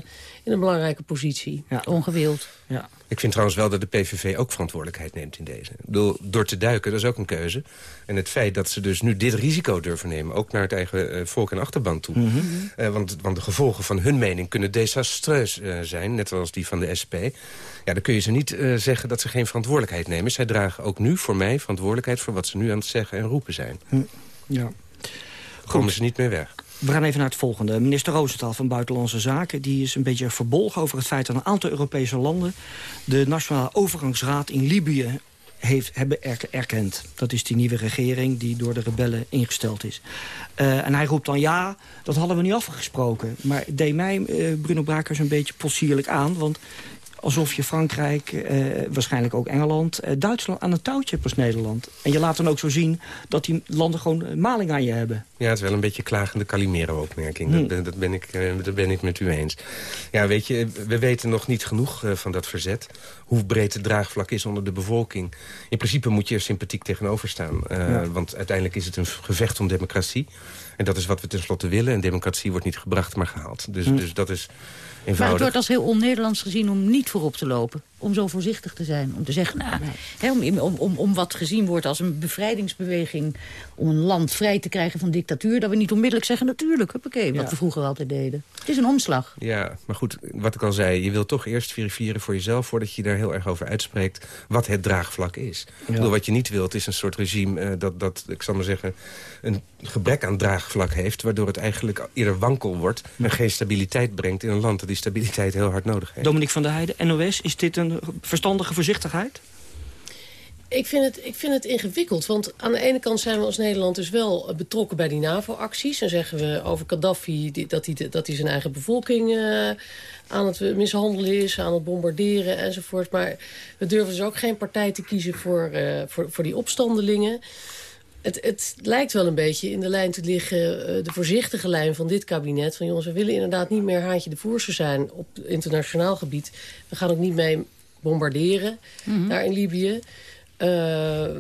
in een belangrijke positie. Ja. Ongewild. Ja. Ik vind trouwens wel dat de PVV ook verantwoordelijkheid neemt in deze. Ik bedoel, door te duiken, dat is ook een keuze. En het feit dat ze dus nu dit risico durven nemen... ook naar het eigen uh, volk en achterban toe. Mm -hmm. uh, want, want de gevolgen van hun mening kunnen desastreus uh, zijn... net zoals die van de SP. Ja, dan kun je ze niet zeggen dat ze geen verantwoordelijkheid nemen. Zij dragen ook nu voor mij verantwoordelijkheid... voor wat ze nu aan het zeggen en roepen zijn. Hm. Ja komen ze niet meer weg. We gaan even naar het volgende. Minister Roosentaal van Buitenlandse Zaken... die is een beetje verbolgen over het feit dat een aantal Europese landen... de Nationale Overgangsraad in Libië heeft, hebben erkend. Dat is die nieuwe regering die door de rebellen ingesteld is. Uh, en hij roept dan ja, dat hadden we niet afgesproken. Maar deed mij uh, Bruno Brakers een beetje possierlijk aan. Want alsof je Frankrijk, eh, waarschijnlijk ook Engeland... Eh, Duitsland aan een touwtje hebt als Nederland. En je laat dan ook zo zien dat die landen gewoon maling aan je hebben. Ja, het is wel een beetje klagende Calimero-opmerking. Hmm. Dat, dat, ben ik, eh, dat ben ik met u eens. Ja, weet je, we weten nog niet genoeg eh, van dat verzet. Hoe breed het draagvlak is onder de bevolking. In principe moet je er sympathiek tegenover staan. Eh, Ja. Want uiteindelijk is het een gevecht om democratie. En dat is wat we tenslotte willen. En democratie wordt niet gebracht, maar gehaald. Dus, Hmm. dus dat is Maar het wordt als heel on-Nederlands gezien om niet voorop te lopen. Om zo voorzichtig te zijn. Om te zeggen, nou, hè, om, om, om, om wat gezien wordt als een bevrijdingsbeweging... om een land vrij te krijgen van dictatuur... dat we niet onmiddellijk zeggen, natuurlijk, huppakee, wat Ja. we vroeger altijd deden. Het is een omslag. Ja, maar goed, wat ik al zei, je wil toch eerst verifiëren voor jezelf... voordat je daar heel erg over uitspreekt wat het draagvlak is. Ik bedoel, wat je niet wilt is een soort regime eh, dat, dat, ik zal maar zeggen... een gebrek aan draagvlak heeft... waardoor het eigenlijk eerder wankel wordt... en geen stabiliteit brengt in een land dat die stabiliteit heel hard nodig heeft. Dominique van der Heijden, NOS, is dit een verstandige voorzichtigheid? Ik vind, het, ik vind het ingewikkeld, want aan de ene kant zijn we als Nederland dus wel eh, betrokken bij die NAVO-acties. En zeggen we over Gaddafi dat hij, dat hij zijn eigen bevolking eh, aan het mishandelen is, aan het bombarderen enzovoort. Maar we durven dus ook geen partij te kiezen voor, eh, voor, voor die opstandelingen. Het, het lijkt wel een beetje in de lijn te liggen, de voorzichtige lijn van dit kabinet. Van jongens, we willen inderdaad niet meer haantje de voerse zijn op internationaal gebied. We gaan ook niet mee bombarderen daar in Libië. Eh,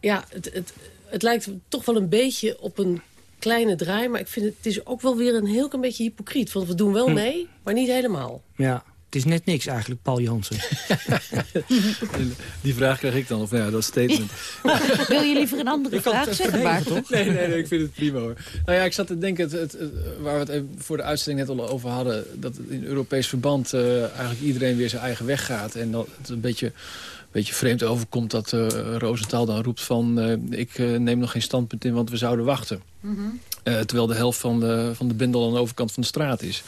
ja, het, het, het lijkt toch wel een beetje op een kleine draai. Maar ik vind het, het is ook wel weer een heel klein beetje hypocriet. Want we doen wel Hm. mee, maar niet helemaal. Ja, het is net niks eigenlijk, Paul Jansen. Die vraag krijg ik dan, of nou ja, dat statement. *laughs* Wil je liever een andere vraag zeggen, Bart? Nee, nee, nee, ik vind het prima hoor. Nou ja, ik zat te denken, het, het, het- waar we het even voor de uitzending net al over hadden... dat in Europees verband eh, eigenlijk iedereen weer zijn eigen weg gaat. En dat het een beetje, beetje vreemd overkomt dat eh Rosenthal dan roept van... eh, ik eh, neem nog geen standpunt in, want we zouden wachten. Eh, terwijl de helft van de, van de bindel aan de overkant van de straat is.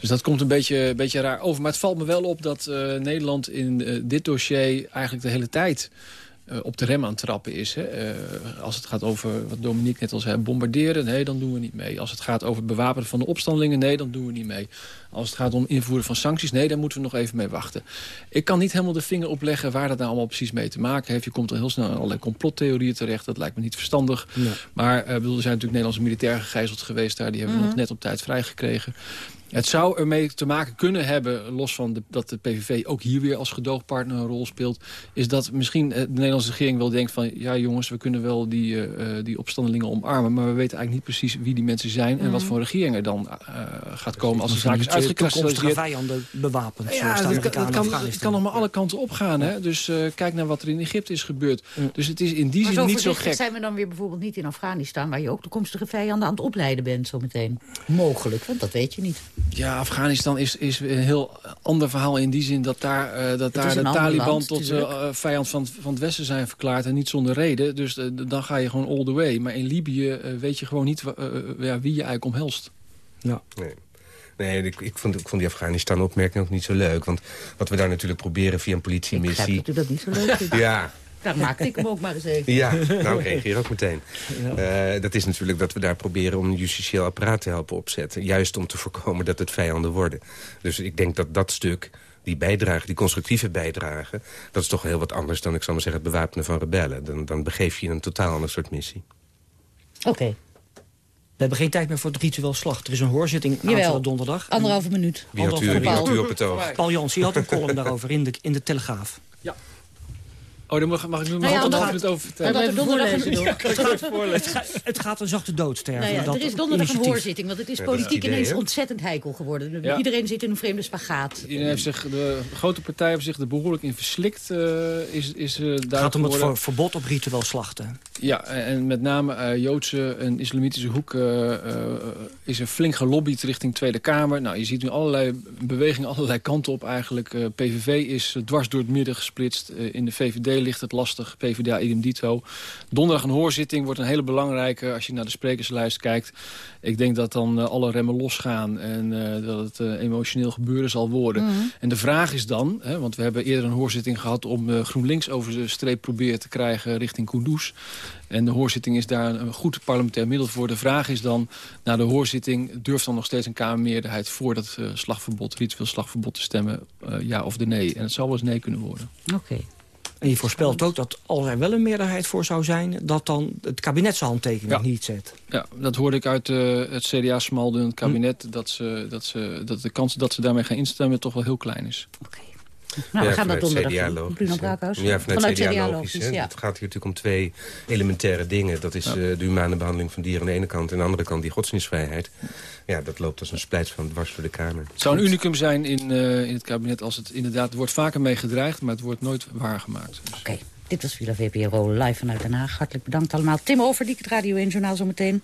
Dus dat komt een beetje, een beetje raar over. Maar het valt me wel op dat Nederland in dit dossier eigenlijk de hele tijd... eh, op de rem aan het trappen is. Hè. Eh, als het gaat over, wat Dominique net al zei, bombarderen, nee, dan doen we niet mee. Als het gaat over het bewapenen van de opstandelingen, nee, dan doen we niet mee. Als het gaat om invoeren van sancties, nee, daar moeten we nog even mee wachten. Ik kan niet helemaal de vinger opleggen waar dat nou allemaal precies mee te maken heeft. Je komt al heel snel allerlei complottheorieën terecht. Dat lijkt me niet verstandig. Maar eh, bedoel, er zijn natuurlijk Nederlandse militairen gegijzeld geweest daar. Die hebben we Mhm. nog net op tijd vrijgekregen. Het zou ermee te maken kunnen hebben, los van de, dat de PVV ook hier weer als gedoogpartner een rol speelt, is dat misschien eh, de Nederlandse regering wel denkt van, ja jongens, we kunnen wel die, eh, eh, die opstandelingen omarmen, maar we weten eigenlijk niet precies wie die mensen zijn en wat Mhm. voor regering er dan eh, gaat komen als de zaak is uitgekristalliseerd. vijanden bewapend. zoals de Ja, dat, kan- dat in kan, kan allemaal alle kanten opgaan. Hè? Dus kijk naar wat er in Egypte is gebeurd. Dus het is in die Maar zin zo niet zo gek. zijn we dan weer bijvoorbeeld niet in Afghanistan... waar je ook toekomstige vijanden aan het opleiden bent zometeen. Mogelijk, want dat weet je niet. Ja, Afghanistan is, is een heel ander verhaal in die zin... dat daar, eh, dat daar de Taliban land, tot eh, vijand van, van het Westen zijn verklaard... en niet zonder reden. Dus eh, dan ga je gewoon all the way. Maar in Libië weet je gewoon niet ja, wie je eigenlijk omhelst. Ja. Nee. Nee, ik, ik, vond, ik vond die Afghanistan-opmerking ook niet zo leuk. Want wat we daar natuurlijk proberen via een Ik begrijp politiemissie... dat u dat niet zo leuk vindt. *laughs* Ja, Daar maakte ik hem ook maar eens even. Ja, nou reageer ook meteen. Eh, dat is natuurlijk dat we daar proberen om een justitieel apparaat te helpen opzetten. Juist om te voorkomen dat het vijanden worden. Dus ik denk dat dat stuk, die bijdrage, die constructieve bijdrage... dat is toch heel wat anders dan, ik zal maar zeggen, het bewapenen van rebellen. Dan, dan begeef je een totaal ander soort missie. Oké, We hebben geen tijd meer voor het ritueel slag. Er is een hoorzitting aanstaande donderdag. anderhalve minuut. Wie had u, Anderhalve wie had u minuut. op het oog? Paul Jans, die had een column daarover in de, in de Telegraaf. Oh, daar mag, mag ik nu Nou ja, een het over vertellen. Omdat er donderdag een, *laughs* Het gaat, het, gaat, het gaat een zachte dood sterven. nou ja, dat er is donderdag een hoorzitting, want het is politiek het idee, ineens ontzettend heikel geworden. Ja. Iedereen zit in een vreemde spagaat. Iedereen heeft zich, de grote partijen hebben zich er behoorlijk in verslikt. eh, is, is, eh, Het gaat om het ver- verbod op ritueel slachten. Ja, en met name eh, Joodse en islamitische hoek is er flink gelobbyd richting Tweede Kamer. Nou, je ziet nu allerlei bewegingen allerlei kanten op eigenlijk. Eh, PVV is dwars door het midden gesplitst. In de VVD ligt het lastig, PvdA idem dito. Donderdag een hoorzitting wordt een hele belangrijke... als je naar de sprekerslijst kijkt. Ik denk dat dan alle remmen losgaan en dat het emotioneel gebeuren zal worden. Mhm. En de vraag is dan, hè, want we hebben eerder een hoorzitting gehad... om GroenLinks over de streep proberen te krijgen richting Kunduz. En de hoorzitting is daar een goed parlementair middel voor. De vraag is dan, na de hoorzitting... durft dan nog steeds een Kamermeerderheid voor dat slagverbod... ritueel slagverbod te stemmen, ja of de nee? En het zal wel eens nee kunnen worden. Oké. En je voorspelt ook dat als er wel een meerderheid voor zou zijn... dat dan het kabinet zijn handtekening niet zet. Ja, dat hoorde ik uit uh, het CDA-smaldun kabinet... Hm. Dat, ze, dat, ze, dat de kans dat ze daarmee gaan instemmen toch wel heel klein is. Oké. Nou, we gaan dat donderdag doen. Bruno Braakhuis. Ja, vanuit, vanuit CDA, CDA logisch. Ja. Het gaat hier natuurlijk om twee elementaire dingen. Dat is ja. uh, de humane behandeling van dieren aan de ene kant... en aan de andere kant die godsdienstvrijheid. Ja, dat loopt als een splijts van dwars voor de Kamer. Het zou een unicum zijn in, uh, in het kabinet als het inderdaad... Er wordt vaker mee gedreigd, maar het wordt nooit waargemaakt. Dus. Oké. Okay. Dit was Villa VPRO live vanuit Den Haag. Hartelijk bedankt allemaal. Tim Overdiek, het Radio 1 Journaal zometeen.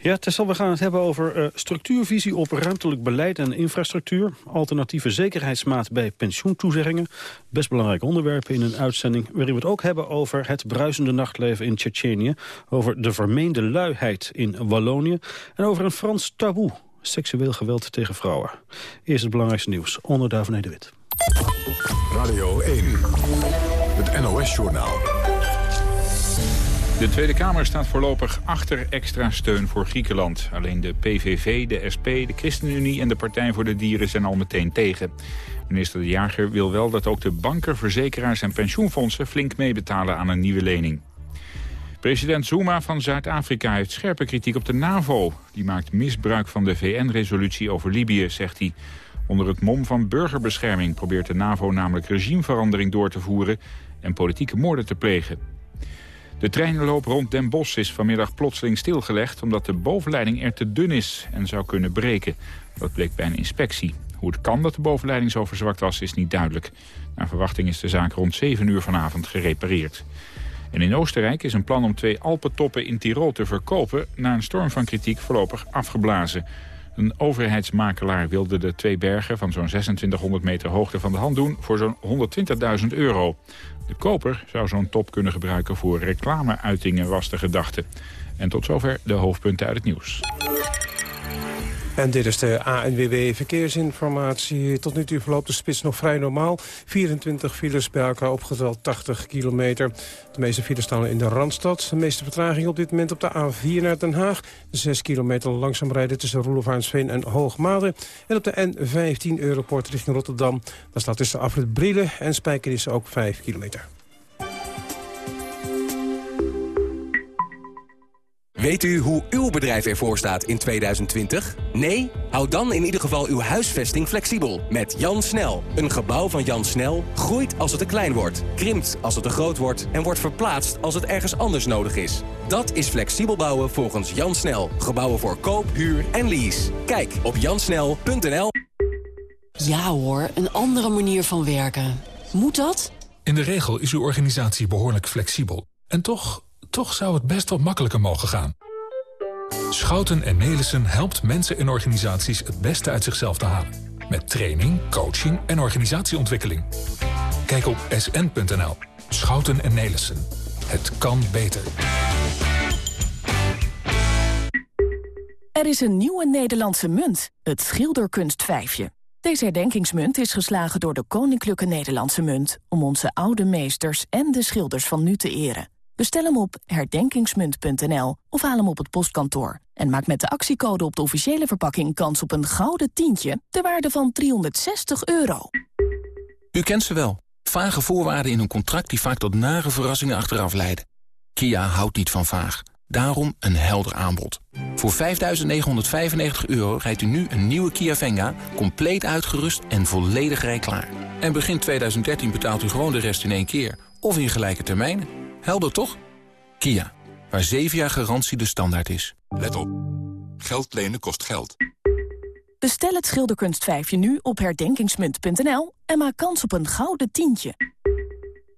Ja, Tessel, we gaan het hebben over uh, structuurvisie op ruimtelijk beleid en infrastructuur. Alternatieve zekerheidsmaat bij pensioentoezeggingen. Best belangrijk onderwerp in een uitzending waarin we het ook hebben over het bruisende nachtleven in Tsjetsjenië. Over de vermeende luiheid in Wallonië. En over een Frans taboe, seksueel geweld tegen vrouwen. Eerst het belangrijkste nieuws, onder Daphne de Wit. Radio 1, het NOS-journaal. De Tweede Kamer staat voorlopig achter extra steun voor Griekenland. Alleen de PVV, de SP, de ChristenUnie en de Partij voor de Dieren zijn al meteen tegen. Minister De Jager wil wel dat ook de banken, verzekeraars en pensioenfondsen flink meebetalen aan een nieuwe lening. President Zuma van Zuid-Afrika heeft scherpe kritiek op de NAVO. Die maakt misbruik van de VN-resolutie over Libië, zegt hij. Onder het mom van burgerbescherming probeert de NAVO namelijk regimeverandering door te voeren en politieke moorden te plegen. De treinloop rond Den Bosch is vanmiddag plotseling stilgelegd... omdat de bovenleiding er te dun is en zou kunnen breken. Dat bleek bij een inspectie. Hoe het kan dat de bovenleiding zo verzwakt was, is niet duidelijk. Naar verwachting is de zaak rond 7 uur vanavond gerepareerd. En in Oostenrijk is een plan om twee Alpentoppen in Tirol te verkopen... na een storm van kritiek voorlopig afgeblazen. Een overheidsmakelaar wilde de twee bergen van zo'n 2600 meter hoogte van de hand doen... voor zo'n 120.000 euro. De koper zou zo'n top kunnen gebruiken voor reclameuitingen, was de gedachte. En tot zover de hoofdpunten uit het nieuws. En dit is de ANWB Verkeersinformatie. Tot nu toe verloopt de spits nog vrij normaal. 24 files bij elkaar opgeteld 80 kilometer. De meeste files staan in de Randstad. De meeste vertraging op dit moment op de A4 naar Den Haag. 6 kilometer langzaam rijden tussen Roelofaansveen en Hoogmade. En op de N15 Europort richting Rotterdam. Daar staat tussen Afrit Brielen en Spijkenisse ook 5 kilometer. Weet u hoe uw bedrijf ervoor staat in 2020? Nee? Houd dan in ieder geval uw huisvesting flexibel. Met Jan Snel. Een gebouw van Jan Snel groeit als het te klein wordt. Krimpt als het te groot wordt. En wordt verplaatst als het ergens anders nodig is. Dat is flexibel bouwen volgens Jan Snel. Gebouwen voor koop, huur en lease. Kijk op jansnel.nl Ja hoor, een andere manier van werken. Moet dat? In de regel is uw organisatie behoorlijk flexibel. En toch toch zou het best wat makkelijker mogen gaan. Schouten en Nelissen helpt mensen en organisaties het beste uit zichzelf te halen. Met training, coaching en organisatieontwikkeling. Kijk op sn.nl. Schouten en Nelissen. Het kan beter. Er is een nieuwe Nederlandse munt, het schilderkunstvijfje. Deze herdenkingsmunt is geslagen door de Koninklijke Nederlandse Munt... om onze oude meesters en de schilders van nu te eren. Bestel hem op herdenkingsmunt.nl of haal hem op het postkantoor. En maak met de actiecode op de officiële verpakking kans op een gouden tientje... ter waarde van 360 euro. U kent ze wel. Vage voorwaarden in een contract die vaak tot nare verrassingen achteraf leiden. Kia houdt niet van vaag. Daarom een helder aanbod. Voor 5.995 euro rijdt u nu een nieuwe Kia Venga... compleet uitgerust en volledig rijklaar. En begin 2013 betaalt u gewoon de rest in één keer. Of in gelijke termijnen. Helder toch? Kia, waar 7 jaar garantie de standaard is. Let op. Geld lenen kost geld. Bestel het schilderkunstvijfje nu op herdenkingsmunt.nl... en maak kans op een gouden tientje.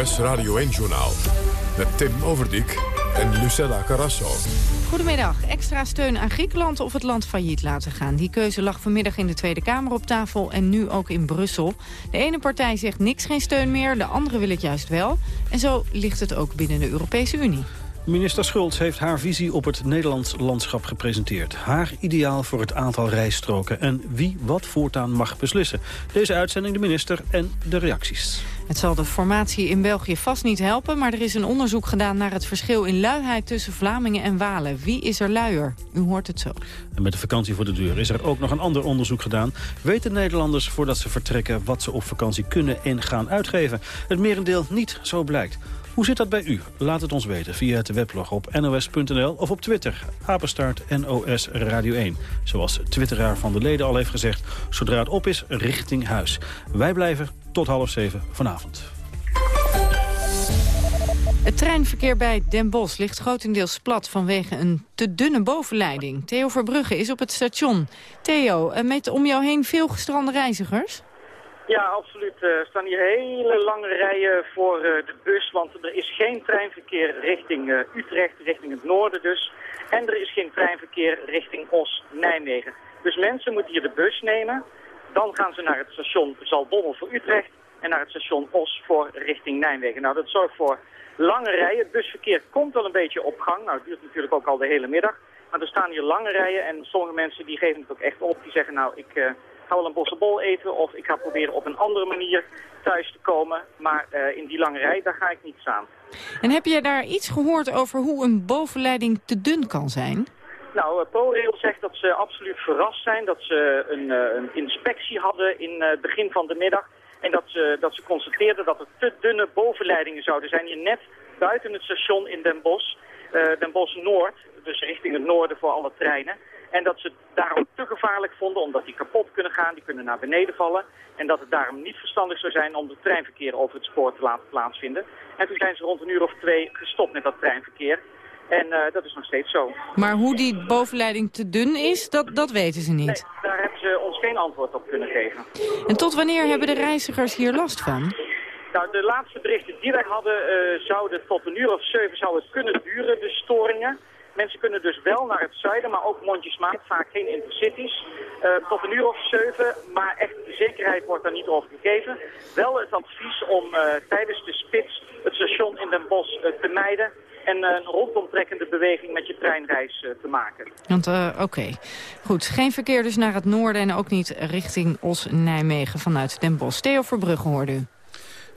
NOS Radio 1-journaal. Met Tim Overdijk en Lucella Carrasso. Goedemiddag. Extra steun aan Griekenland of het land failliet laten gaan. Die keuze lag vanmiddag in de Tweede Kamer op tafel en nu ook in Brussel. De ene partij zegt niks geen steun meer, de andere wil het juist wel. En zo ligt het ook binnen de Europese Unie. Minister Schultz heeft haar visie op het Nederlands landschap gepresenteerd. Haar ideaal voor het aantal rijstroken en wie wat voortaan mag beslissen. Deze uitzending de minister en de reacties. Het zal de formatie in België vast niet helpen... maar er is een onderzoek gedaan naar het verschil in luiheid tussen Vlamingen en Walen. Wie is er luier? U hoort het zo. En met de vakantie voor de deur is er ook nog een ander onderzoek gedaan. Weten Nederlanders voordat ze vertrekken wat ze op vakantie kunnen en gaan uitgeven? Het merendeel niet, zo blijkt. Hoe zit dat bij u? Laat het ons weten via het weblog op nos.nl of op Twitter. Apenstaart NOS Radio 1. Zoals twitteraar van de leden al heeft gezegd... zodra het op is, richting huis. Wij blijven tot half zeven vanavond. Het treinverkeer bij Den Bosch ligt grotendeels plat vanwege een te dunne bovenleiding. Theo Verbrugge is op het station. Theo, eh, met om jou heen veel gestrande reizigers? Ja, absoluut. Er staan hier hele lange rijen voor uh, de bus, want er is geen treinverkeer richting uh, Utrecht, richting het noorden dus. En er is geen treinverkeer richting Os-Nijmegen. Dus mensen moeten hier de bus nemen. Dan gaan ze naar het station Zaltbommel voor Utrecht en naar het station Os voor richting Nijmegen. Nou, dat zorgt voor lange rijen. Het busverkeer komt wel een beetje op gang. Nou, het duurt natuurlijk ook al de hele middag. Maar er staan hier lange rijen en sommige mensen die geven het ook echt op. Die zeggen, nou, ik... ga wel een bossenbol eten of ik ga proberen op een andere manier thuis te komen. Maar uh, in die lange rij, daar ga ik niet staan. En heb je daar iets gehoord over hoe een bovenleiding te dun kan zijn? Nou, uh, ProRail zegt dat ze absoluut verrast zijn. Dat ze een, uh, een inspectie hadden in het begin van de middag. En dat ze, dat ze constateerden dat er te dunne bovenleidingen zouden zijn. Hier net buiten het station in Den Bosch. Den Bosch Noord, dus richting het noorden voor alle treinen. En dat ze het daarom te gevaarlijk vonden, omdat die kapot kunnen gaan, die kunnen naar beneden vallen. En dat het daarom niet verstandig zou zijn om het treinverkeer over het spoor te laten plaatsvinden. En toen zijn ze rond een uur of twee gestopt met dat treinverkeer. En uh, dat is nog steeds zo. Maar hoe die bovenleiding te dun is, dat, dat weten ze niet? Nee, daar hebben ze ons geen antwoord op kunnen geven. En tot wanneer hebben de reizigers hier last van? Nou, de laatste berichten die wij hadden uh, zouden tot een uur of zeven zou het kunnen duren, de storingen. Mensen kunnen dus wel naar het zuiden, maar ook mondjesmaat, vaak geen intercities. Uh, tot een uur of zeven, maar echt zekerheid wordt daar niet over gegeven. Wel het advies om uh, tijdens de spits het station in Den Bosch te mijden en een rondomtrekkende beweging met je treinreis te maken. Want, oké. Goed, geen verkeer dus naar het noorden en ook niet richting Os-Nijmegen vanuit Den Bosch. Theo Verbrugge hoorde u.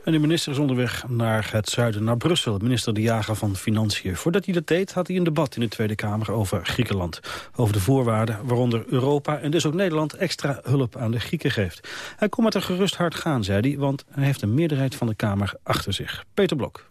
En de minister is onderweg naar het zuiden, naar Brussel. Minister De Jager van Financiën. Voordat hij dat deed, had hij een debat in de Tweede Kamer over Griekenland. Over de voorwaarden waaronder Europa en dus ook Nederland extra hulp aan de Grieken geeft. Hij kon met een gerust hart gaan, zei hij, want hij heeft een meerderheid van de Kamer achter zich. Peter Blok.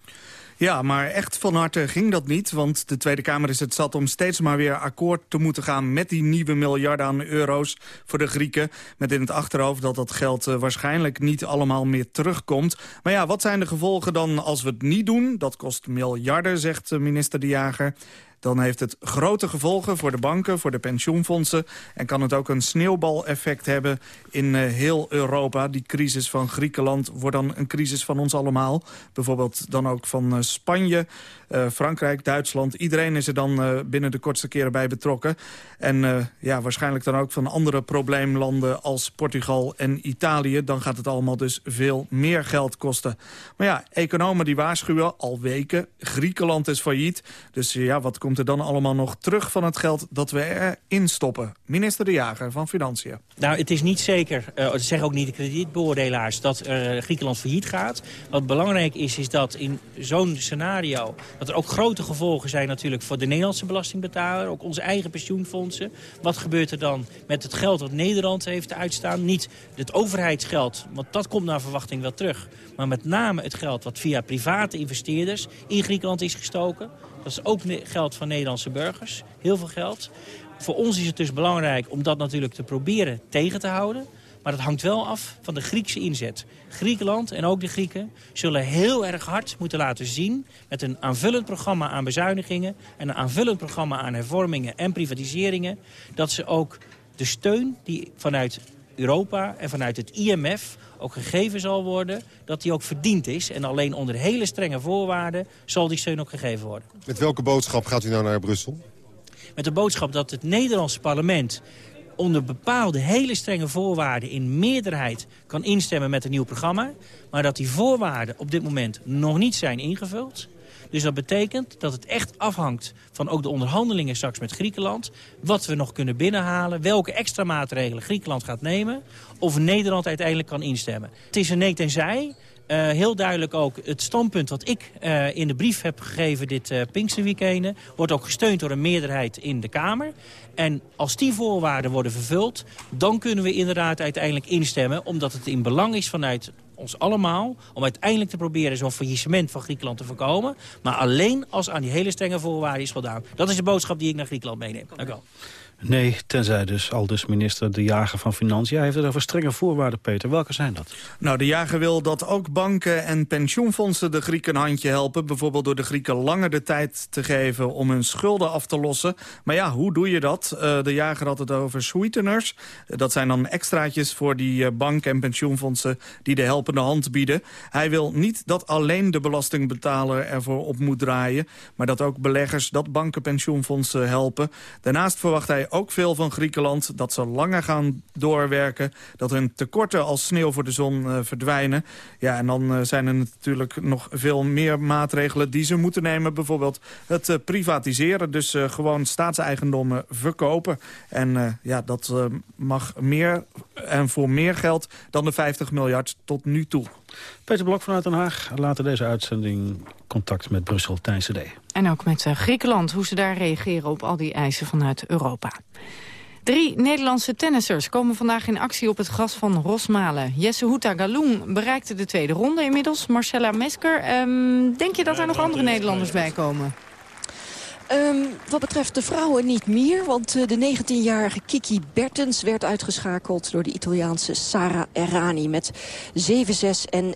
Ja, maar echt van harte ging dat niet. Want de Tweede Kamer is het zat om steeds maar weer akkoord te moeten gaan... met die nieuwe miljarden aan euro's voor de Grieken. Met in het achterhoofd dat dat geld uh, waarschijnlijk niet allemaal meer terugkomt. Maar ja, wat zijn de gevolgen dan als we het niet doen? Dat kost miljarden, zegt minister De Jager dan heeft het grote gevolgen voor de banken, voor de pensioenfondsen... en kan het ook een sneeuwbaleffect hebben in uh, heel Europa. Die crisis van Griekenland wordt dan een crisis van ons allemaal. Bijvoorbeeld dan ook van uh, Spanje, uh, Frankrijk, Duitsland. Iedereen is er dan binnen de kortste keren bij betrokken. En ja, waarschijnlijk dan ook van andere probleemlanden als Portugal en Italië. Dan gaat het allemaal dus veel meer geld kosten. Maar ja, economen die waarschuwen al weken. Griekenland is failliet. Dus ja, wat komt komt er dan allemaal nog terug van het geld dat we erin stoppen? Minister De Jager van Financiën. Nou, het is niet zeker, uh, zeggen ook niet de kredietbeoordelaars, dat uh, Griekenland failliet gaat. Wat belangrijk is, is dat in zo'n scenario... dat er ook grote gevolgen zijn natuurlijk voor de Nederlandse belastingbetaler... ook onze eigen pensioenfondsen. Wat gebeurt er dan met het geld dat Nederland heeft uitstaan? Niet het overheidsgeld, want dat komt naar verwachting wel terug. Maar met name het geld wat via private investeerders in Griekenland is gestoken. Dat is ook geld van Nederlandse burgers. Heel veel geld. Voor ons is het dus belangrijk om dat natuurlijk te proberen tegen te houden. Maar dat hangt wel af van de Griekse inzet. Griekenland en ook de Grieken zullen heel erg hard moeten laten zien... met een aanvullend programma aan bezuinigingen... en een aanvullend programma aan hervormingen en privatiseringen... dat ze ook de steun die vanuit Europa en vanuit het IMF ook gegeven zal worden... dat die ook verdiend is. En alleen onder hele strenge voorwaarden zal die steun ook gegeven worden. Met welke boodschap gaat u nou naar Brussel? Met de boodschap dat het Nederlandse parlement onder bepaalde hele strenge voorwaarden in meerderheid kan instemmen met een nieuw programma. Maar dat die voorwaarden op dit moment nog niet zijn ingevuld. Dus dat betekent dat het echt afhangt van ook de onderhandelingen straks met Griekenland. Wat we nog kunnen binnenhalen, welke extra maatregelen Griekenland gaat nemen. Of Nederland uiteindelijk kan instemmen. Het is een nee tenzij. Uh, heel duidelijk ook het standpunt wat ik uh, in de brief heb gegeven dit uh, Pinksterweekend... wordt ook gesteund door een meerderheid in de Kamer. En als die voorwaarden worden vervuld, dan kunnen we inderdaad uiteindelijk instemmen... omdat het in belang is vanuit ons allemaal om uiteindelijk te proberen zo'n faillissement van Griekenland te voorkomen. Maar alleen als aan die hele strenge voorwaarden is voldaan. Dat is de boodschap die ik naar Griekenland meeneem. Dank u wel. Nee, tenzij dus al dus minister De Jager van Financiën. Hij heeft het over strenge voorwaarden, Peter. Welke zijn dat? Nou, De Jager wil dat ook banken en pensioenfondsen de Grieken een handje helpen. Bijvoorbeeld door de Grieken langer de tijd te geven om hun schulden af te lossen. Maar ja, hoe doe je dat? Uh, de Jager had het over sweeteners. Dat zijn dan extraatjes voor die uh, banken en pensioenfondsen die de helpende hand bieden. Hij wil niet dat alleen de belastingbetaler ervoor op moet draaien. Maar dat ook beleggers, dat banken, pensioenfondsen helpen. Daarnaast verwacht hij ook veel van Griekenland. Dat ze langer gaan doorwerken. Dat hun tekorten als sneeuw voor de zon uh, verdwijnen. Ja, en dan uh, zijn er natuurlijk nog veel meer maatregelen die ze moeten nemen. Bijvoorbeeld het uh, privatiseren. Dus gewoon staatseigendommen verkopen. En ja, dat mag meer en voor meer geld dan de 50 miljard tot nu toe. Peter Blok vanuit Den Haag. Later deze uitzending contact met Brussel tijdens de En ook met uh, Griekenland, hoe ze daar reageren op al die eisen vanuit Europa. Drie Nederlandse tennissers komen vandaag in actie op het gras van Rosmalen. Jesse Houta Galoen bereikte de tweede ronde inmiddels. Marcella Mesker, um, denk je dat er nog andere Nederlanders bij komen? Um, wat betreft de vrouwen niet meer, want uh, de 19-jarige Kiki Bertens werd uitgeschakeld door de Italiaanse Sara Errani met 7-6 en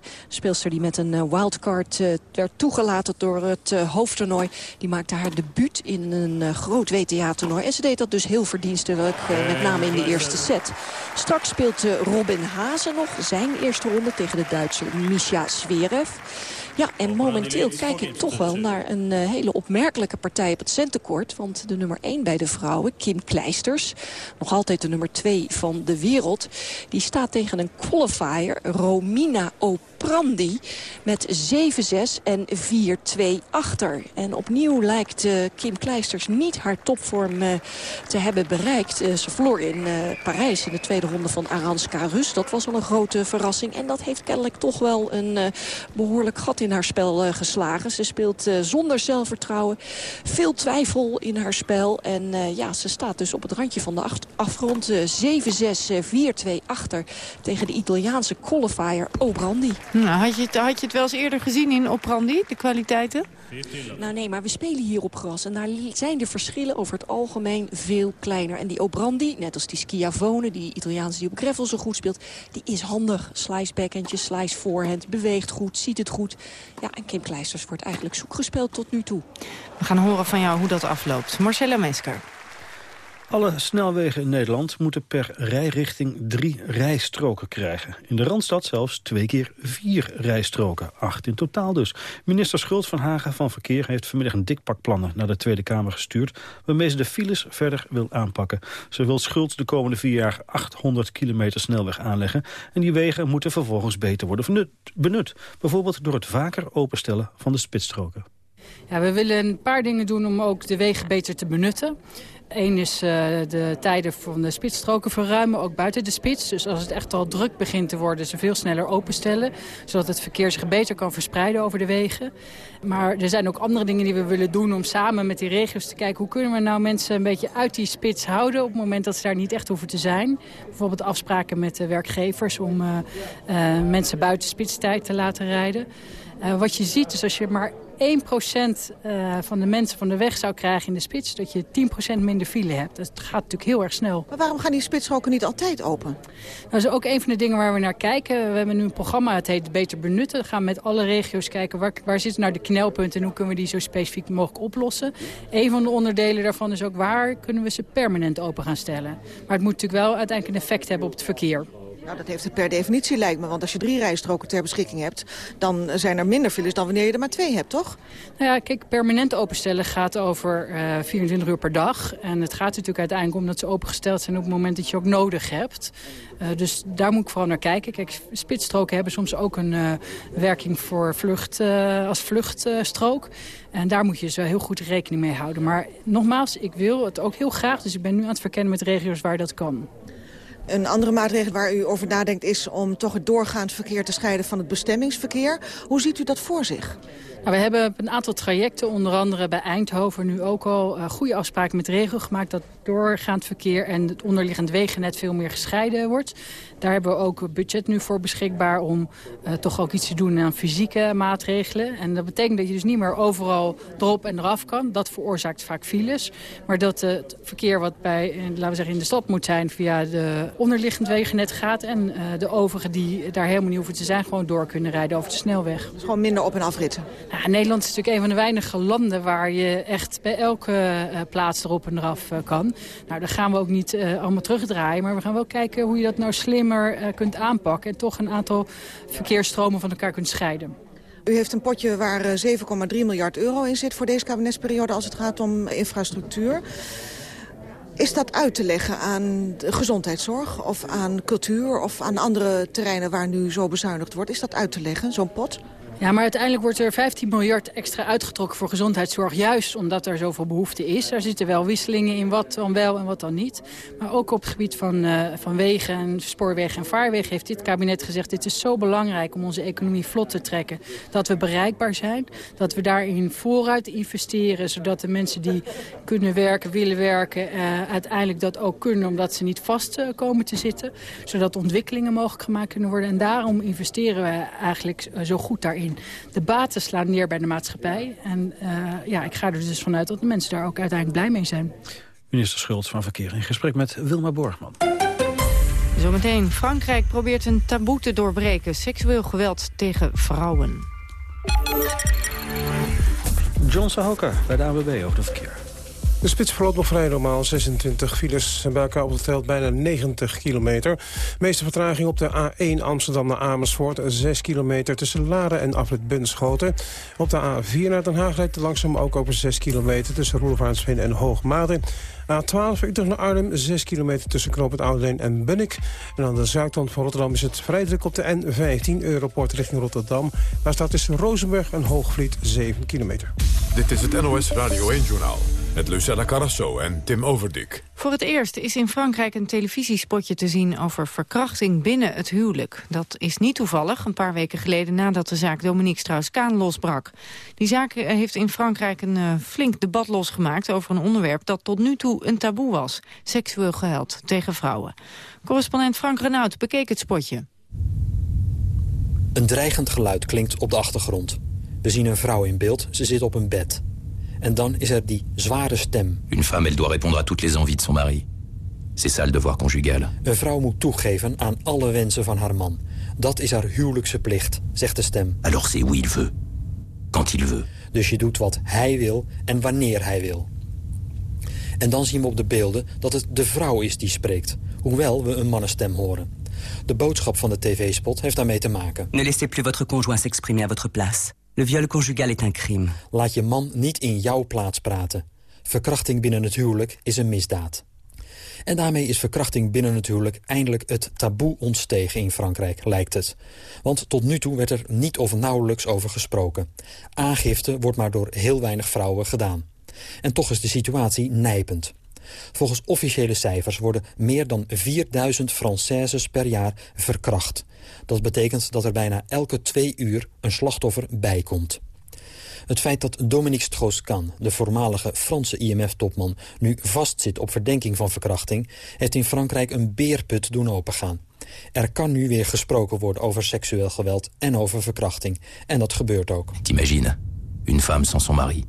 6-1. Speelster die met een uh, wildcard uh, werd toegelaten door het hoofdtoernooi. Die maakte haar debuut in een groot WTA-toernooi. En ze deed dat dus heel verdienstelijk, met name in de eerste set. Straks speelt Robin Hazen nog zijn eerste ronde tegen de Duitse Misha Zverev. Ja, en momenteel kijk ik toch wel naar een uh, hele opmerkelijke partij op het centenkort. Want de nummer 1 bij de vrouwen, Kim Kleisters, nog altijd de nummer 2 van de wereld... die staat tegen een qualifier, Romina Oprandi, met 7-6 en 4-2 achter. En opnieuw lijkt uh, Kim Kleisters niet haar topvorm uh, te hebben bereikt. ze verloor in Parijs in de tweede ronde van Aranska Rus. Dat was al een grote verrassing. En dat heeft kennelijk toch wel een behoorlijk gat in haar spel geslagen. Ze speelt zonder zelfvertrouwen. Veel twijfel in haar spel. En ja, ze staat dus op het randje van de afgrond. 7-6, 4-2 achter tegen de Italiaanse qualifier Obrandi. Nou, had, je het, had je het wel eens eerder gezien in Obrandi, de kwaliteiten? Nou nee, maar we spelen hier op gras. En daar zijn de verschillen over het algemeen veel kleiner. En die Obrandi, net als die Schiavone, die Italiaanse die op gravel zo goed speelt... die is handig. Slice backhandje, slice forehand, beweegt goed, ziet het goed. Ja, en Kim Kleisters wordt eigenlijk zoek gespeeld tot nu toe. We gaan horen van jou hoe dat afloopt. Marcella Mesker. Alle snelwegen in Nederland moeten per rijrichting drie rijstroken krijgen. In de Randstad zelfs twee keer vier rijstroken. Acht in totaal dus. Minister Schultz van Hagen van Verkeer heeft vanmiddag een dik pak plannen naar de Tweede Kamer gestuurd... waarmee ze de files verder wil aanpakken. Ze wil Schultz de komende vier jaar 800 kilometer snelweg aanleggen... en die wegen moeten vervolgens beter worden benut. Bijvoorbeeld door het vaker openstellen van de spitsstroken. Ja, we willen een paar dingen doen om ook de wegen beter te benutten. Eén is uh, de tijden van de spitsstroken verruimen, ook buiten de spits. Dus als het echt al druk begint te worden, ze veel sneller openstellen. Zodat het verkeer zich beter kan verspreiden over de wegen. Maar er zijn ook andere dingen die we willen doen om samen met die regio's te kijken... hoe kunnen we nou mensen een beetje uit die spits houden op het moment dat ze daar niet echt hoeven te zijn. Bijvoorbeeld afspraken met de werkgevers om uh, uh, mensen buiten spitstijd te laten rijden. wat je ziet is als je maar 1% uh, van de mensen van de weg zou krijgen in de spits... dat je 10% minder file hebt. Dat gaat natuurlijk heel erg snel. Maar waarom gaan die spitsroken niet altijd open? Dat is ook een van de dingen waar we naar kijken. We hebben nu een programma, het heet Beter Benutten. We gaan met alle regio's kijken waar, waar zitten nou de knelpunten... en hoe kunnen we die zo specifiek mogelijk oplossen. Een van de onderdelen daarvan is ook waar kunnen we ze permanent open gaan stellen. Maar het moet natuurlijk wel uiteindelijk een effect hebben op het verkeer. Nou, dat heeft het per definitie, lijkt me. Want als je drie rijstroken ter beschikking hebt... dan zijn er minder files dan wanneer je er maar twee hebt, toch? Nou ja, kijk, permanent openstellen gaat over uh, 24 uur per dag. En het gaat natuurlijk uiteindelijk om dat ze opengesteld zijn... op het moment dat je ook nodig hebt. Uh, dus daar moet ik vooral naar kijken. Kijk, spitsstroken hebben soms ook een uh, werking voor vlucht, als vluchtstrook. En daar moet je zo heel goed rekening mee houden. Maar nogmaals, ik wil het ook heel graag. Dus ik ben nu aan het verkennen met regio's waar dat kan. Een andere maatregel waar u over nadenkt is om toch het doorgaand verkeer te scheiden van het bestemmingsverkeer. Hoe ziet u dat voor zich? Nou, we hebben een aantal trajecten, onder andere bij Eindhoven nu ook al uh, goede afspraken met regio gemaakt dat doorgaand verkeer en het onderliggend wegennet veel meer gescheiden wordt. Daar hebben we ook budget nu voor beschikbaar om uh, toch ook iets te doen aan fysieke maatregelen. En dat betekent dat je dus niet meer overal erop en eraf kan. Dat veroorzaakt vaak files. Maar dat het verkeer wat bij, laten we zeggen, in de stad moet zijn via de onderliggend wegennet gaat. En de overigen die daar helemaal niet hoeven te zijn gewoon door kunnen rijden over de snelweg. Dus gewoon minder op- en afritten? Nederland is natuurlijk een van de weinige landen waar je echt bij elke uh, plaats erop en eraf uh, kan. Nou, daar gaan we ook niet uh, allemaal terugdraaien. Maar we gaan wel kijken hoe je dat nou slimmer kunt aanpakken. En toch een aantal verkeersstromen van elkaar kunt scheiden. U heeft een potje waar 7,3 miljard euro in zit voor deze kabinetsperiode als het gaat om infrastructuur. Is dat uit te leggen aan de gezondheidszorg of aan cultuur of aan andere terreinen waar nu zo bezuinigd wordt? Is dat uit te leggen, zo'n pot? Ja, maar uiteindelijk wordt er 15 miljard extra uitgetrokken voor gezondheidszorg. Juist omdat er zoveel behoefte is. Er zitten wel wisselingen in wat dan wel en wat dan niet. Maar ook op het gebied van, uh, van wegen, en spoorwegen en vaarwegen heeft dit kabinet gezegd... dit is zo belangrijk om onze economie vlot te trekken. Dat we bereikbaar zijn. Dat we daarin vooruit investeren. Zodat de mensen die kunnen werken, willen werken... Uh, uiteindelijk dat ook kunnen omdat ze niet vast uh, komen te zitten. Zodat ontwikkelingen mogelijk gemaakt kunnen worden. En daarom investeren we eigenlijk zo goed daarin. De baten slaan neer bij de maatschappij. En uh, ja, ik ga er dus vanuit dat de mensen daar ook uiteindelijk blij mee zijn. Minister Schultz van Verkeer in gesprek met Wilma Borgman. Zometeen, Frankrijk probeert een taboe te doorbreken. Seksueel geweld tegen vrouwen. John Sahoka bij de AWB over het verkeer. De spits verloopt nog vrij normaal. 26 files en bij elkaar opgeteld bijna 90 kilometer. Meeste vertraging op de A1 Amsterdam naar Amersfoort. 6 kilometer tussen Laren en Afrit Bunschoten. Op de A4 naar Den Haag rijdt langzaam ook over 6 kilometer... tussen Roelvaansveen en Hoogmade. A12 Utrecht naar Arnhem, 6 kilometer tussen Knoop het Oudleen en Bunnik. En aan de zuidkant van Rotterdam is het vrij druk op de N15, Europort richting Rotterdam. Daar staat tussen Rozenburg en Hoogvliet 7 kilometer. Dit is het NOS Radio 1-journaal met Lucella Carrasso en Tim Overdik. Voor het eerst is in Frankrijk een televisiespotje te zien over verkrachting binnen het huwelijk. Dat is niet toevallig, een paar weken geleden nadat de zaak Dominique Strauss-Kaan losbrak. Die zaak heeft in Frankrijk een uh, flink debat losgemaakt over een onderwerp dat tot nu toe een taboe was. Seksueel geweld tegen vrouwen. Correspondent Frank Renaud bekeek het spotje. Een dreigend geluid klinkt op de achtergrond. We zien een vrouw in beeld, ze zit op een bed. En dan is er die zware stem. Une femme, elle doit répondre à toutes les envies de son mari. C'est ça le devoir conjugal. Een vrouw moet toegeven aan alle wensen van haar man. Dat is haar huwelijkse plicht, zegt de stem. Alors c'est où il veut. Quand il veut. Dus je doet wat hij wil en wanneer hij wil. En dan zien we op de beelden dat het de vrouw is die spreekt. Hoewel we een mannenstem horen. De boodschap van de tv-spot heeft daarmee te maken. Ne laissez plus votre conjoint s'exprimer à votre place. Le viol conjugal est un crime. Laat je man niet in jouw plaats praten. Verkrachting binnen het huwelijk is een misdaad. En daarmee is verkrachting binnen natuurlijk eindelijk het taboe ontstegen in Frankrijk, lijkt het. Want tot nu toe werd er niet of nauwelijks over gesproken. Aangifte wordt maar door heel weinig vrouwen gedaan. En toch is de situatie nijpend. Volgens officiële cijfers worden meer dan 4000 Françaises per jaar verkracht. Dat betekent dat er bijna elke twee uur een slachtoffer bijkomt. Het feit dat Dominique Strauss-Kahn, de voormalige Franse IMF-topman... nu vastzit op verdenking van verkrachting... heeft in Frankrijk een beerput doen opengaan. Er kan nu weer gesproken worden over seksueel geweld en over verkrachting. En dat gebeurt ook. T'imagines, une femme sans son mari.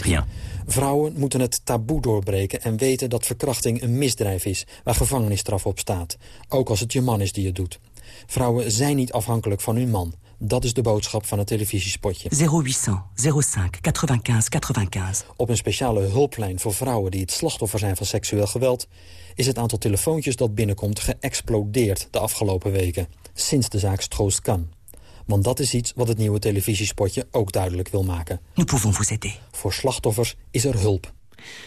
Rien. Vrouwen moeten het taboe doorbreken en weten dat verkrachting een misdrijf is... waar gevangenisstraf op staat, ook als het je man is die het doet. Vrouwen zijn niet afhankelijk van hun man. Dat is de boodschap van het televisiespotje. 0800 05 95 95. Op een speciale hulplijn voor vrouwen die het slachtoffer zijn van seksueel geweld... is het aantal telefoontjes dat binnenkomt geëxplodeerd de afgelopen weken. Sinds de zaak Stroost kan. Want dat is iets wat het nieuwe televisiespotje ook duidelijk wil maken. Nous pouvons vous aider. Voor slachtoffers is er hulp.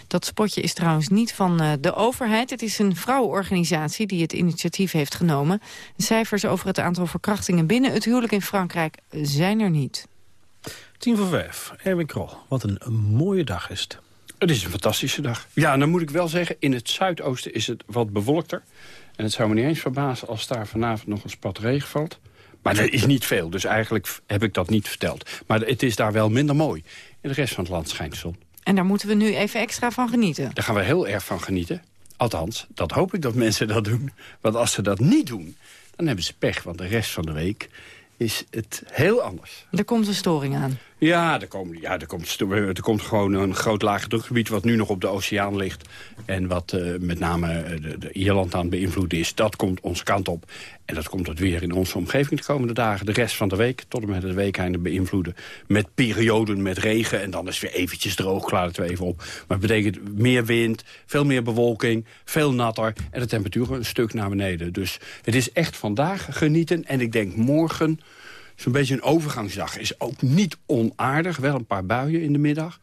Dat spotje is trouwens niet van uh, de overheid. Het is een vrouwenorganisatie die het initiatief heeft genomen. De cijfers over het aantal verkrachtingen binnen het huwelijk in Frankrijk zijn er niet. Tien voor vijf. Erwin Krol, wat een, een mooie dag is het. Het is een fantastische dag. Ja, dan moet ik wel zeggen, in het zuidoosten is het wat bewolkter. En het zou me niet eens verbazen als daar vanavond nog een spat regen valt. Maar dat is niet veel, dus eigenlijk heb ik dat niet verteld. Maar het is daar wel minder mooi. In de rest van het land schijnt zon. En daar moeten we nu even extra van genieten. Daar gaan we heel erg van genieten. Althans, dat hoop ik dat mensen dat doen. Want als ze dat niet doen, dan hebben ze pech. Want de rest van de week is het heel anders. Er komt een storing aan. Ja, er, ja er, komt, komt gewoon een groot lage drukgebied... wat nu nog op de oceaan ligt. En wat uh, met name de, de Ierland aan het beïnvloeden is. Dat komt onze kant op. En dat komt het weer in onze omgeving de komende dagen. De rest van de week, tot en met het weekeinde beïnvloeden. Met perioden met regen. En dan is het weer eventjes droog, klaar het weer even op. Maar het betekent meer wind, veel meer bewolking, veel natter. En de temperatuur een stuk naar beneden. Dus het is echt vandaag genieten. En ik denk morgen zo'n beetje een overgangsdag. Is ook niet onaardig, wel een paar buien in de middag.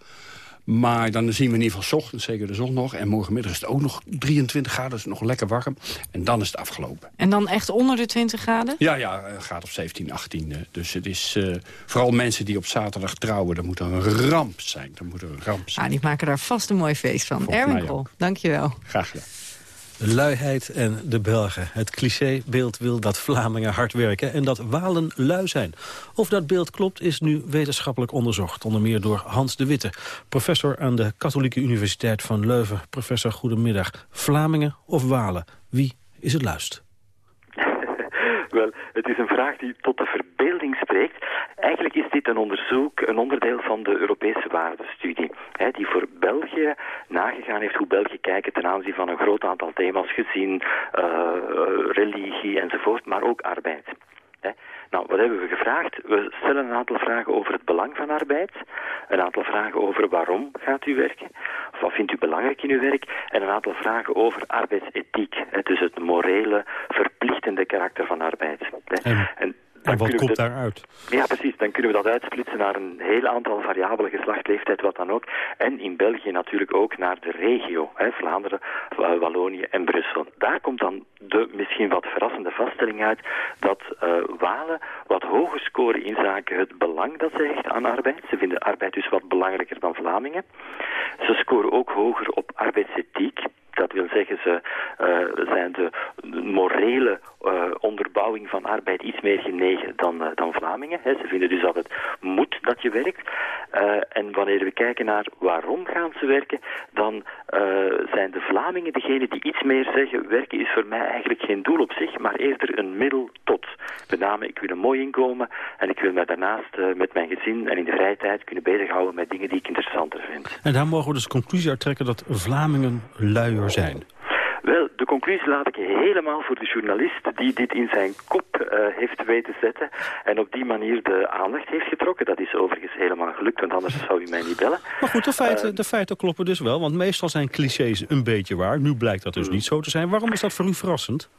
Maar dan zien we in ieder geval ochtends, zeker de zon nog. En morgenmiddag is het ook nog 23 graden, dus nog lekker warm. En dan is het afgelopen. En dan echt onder de 20 graden? Ja, ja, een graad of 17, 18. Dus het is uh, vooral mensen die op zaterdag trouwen, dat moet een ramp zijn. Dat moet een ramp zijn. Ah, die maken daar vast een mooi feest van. Erwin Krol, dank je wel. Graag gedaan. Luiheid en de Belgen. Het clichébeeld wil dat Vlamingen hard werken en dat Walen lui zijn. Of dat beeld klopt is nu wetenschappelijk onderzocht. Onder meer door Hans de Witte, professor aan de Katholieke Universiteit van Leuven. Professor, goedemiddag. Vlamingen of Walen? Wie is het luist? Wel, het is een vraag die tot de verbeelding spreekt. Eigenlijk is dit een onderzoek, een onderdeel van de Europese waardestudie. Hè, die voor België nagegaan heeft hoe België kijkt ten aanzien van een groot aantal thema's, gezien uh, religie enzovoort, maar ook arbeid. Hè. Nou, wat hebben we gevraagd? We stellen een aantal vragen over het belang van arbeid. Een aantal vragen over waarom gaat u werken. Of wat vindt u belangrijk in uw werk. En een aantal vragen over arbeidsethiek. Dus het morele, verplichtende karakter van arbeid. En, en en wat komt daaruit? Ja, precies. Dan kunnen we dat uitsplitsen naar een heel aantal variabelen, geslacht, leeftijd, wat dan ook. En in België natuurlijk ook naar de regio, hè, Vlaanderen, Wallonië en Brussel. Daar komt dan de misschien wat verrassende vaststelling uit dat uh, Walen wat hoger scoren in zaken het belang dat ze hechten aan arbeid. Ze vinden arbeid dus wat belangrijker dan Vlamingen. Ze scoren ook hoger op arbeidsethiek. Dat wil zeggen, ze uh, zijn de morele uh, onderbouwing van arbeid iets meer genegen dan, uh, dan Vlamingen. Hè. Ze vinden dus dat het moet dat je werkt. en wanneer we kijken naar waarom gaan ze werken, dan zijn de Vlamingen degene die iets meer zeggen, werken is voor mij eigenlijk geen doel op zich, maar eerder een middel tot. Met name, ik wil een mooi inkomen en ik wil me daarnaast met mijn gezin en in de vrije tijd kunnen bezighouden met dingen die ik interessanter vind. En daar mogen we dus conclusie uit trekken dat Vlamingen luier zijn. Wel, de conclusie laat ik helemaal voor de journalist die dit in zijn kop uh, heeft weten zetten en op die manier de aandacht heeft getrokken. Dat is overigens helemaal gelukt, want anders zou u mij niet bellen. Maar goed, de feiten, uh, de feiten kloppen dus wel, want meestal zijn clichés een beetje waar. Nu blijkt dat dus niet zo te zijn. Waarom is dat voor u verrassend?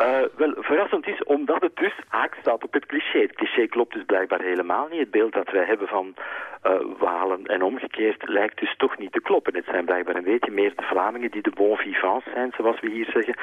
Uh, wel, verrassend is omdat het dus haak staat op het cliché. Het cliché klopt dus blijkbaar helemaal niet. Het beeld dat wij hebben van uh, Walen en omgekeerd lijkt dus toch niet te kloppen. Het zijn blijkbaar een beetje meer de Vlamingen die de bon vivants zijn, zoals we hier zeggen.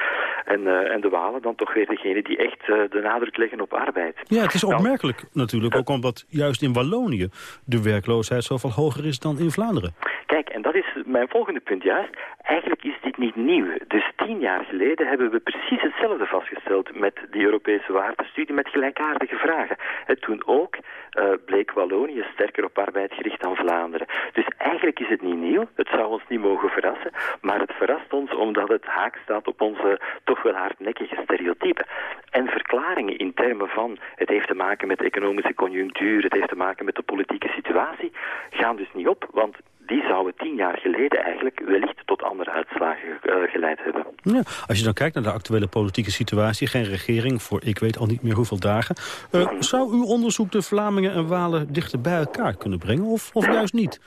En, uh, en de Walen dan toch weer degene die echt de nadruk leggen op arbeid. Ja, het is nou, opmerkelijk natuurlijk, ook omdat juist in Wallonië de werkloosheid zoveel hoger is dan in Vlaanderen. Kijk, en dat is mijn volgende punt juist. Eigenlijk is dit niet nieuw. Dus tien jaar geleden hebben we precies hetzelfde vastgesteld met die Europese waardestudie met gelijkaardige vragen. En toen ook uh, bleek Wallonië sterker op arbeid gericht dan Vlaanderen. Dus eigenlijk is het niet nieuw. Het zou ons niet mogen verrassen. Maar het verrast ons omdat het haak staat op onze toch wel hardnekkige stereotypen. En verklaringen in termen van het heeft te maken met economische conjunctuur, het heeft te maken met de politieke situatie, gaan dus niet op. Want die zouden tien jaar geleden eigenlijk wellicht tot andere uitslagen uh, geleid hebben. Ja, als je dan kijkt naar de actuele politieke situatie, geen regering voor ik weet al niet meer hoeveel dagen. Uh, zou uw onderzoek de Vlamingen en Walen dichter bij elkaar kunnen brengen of, of *laughs* juist niet?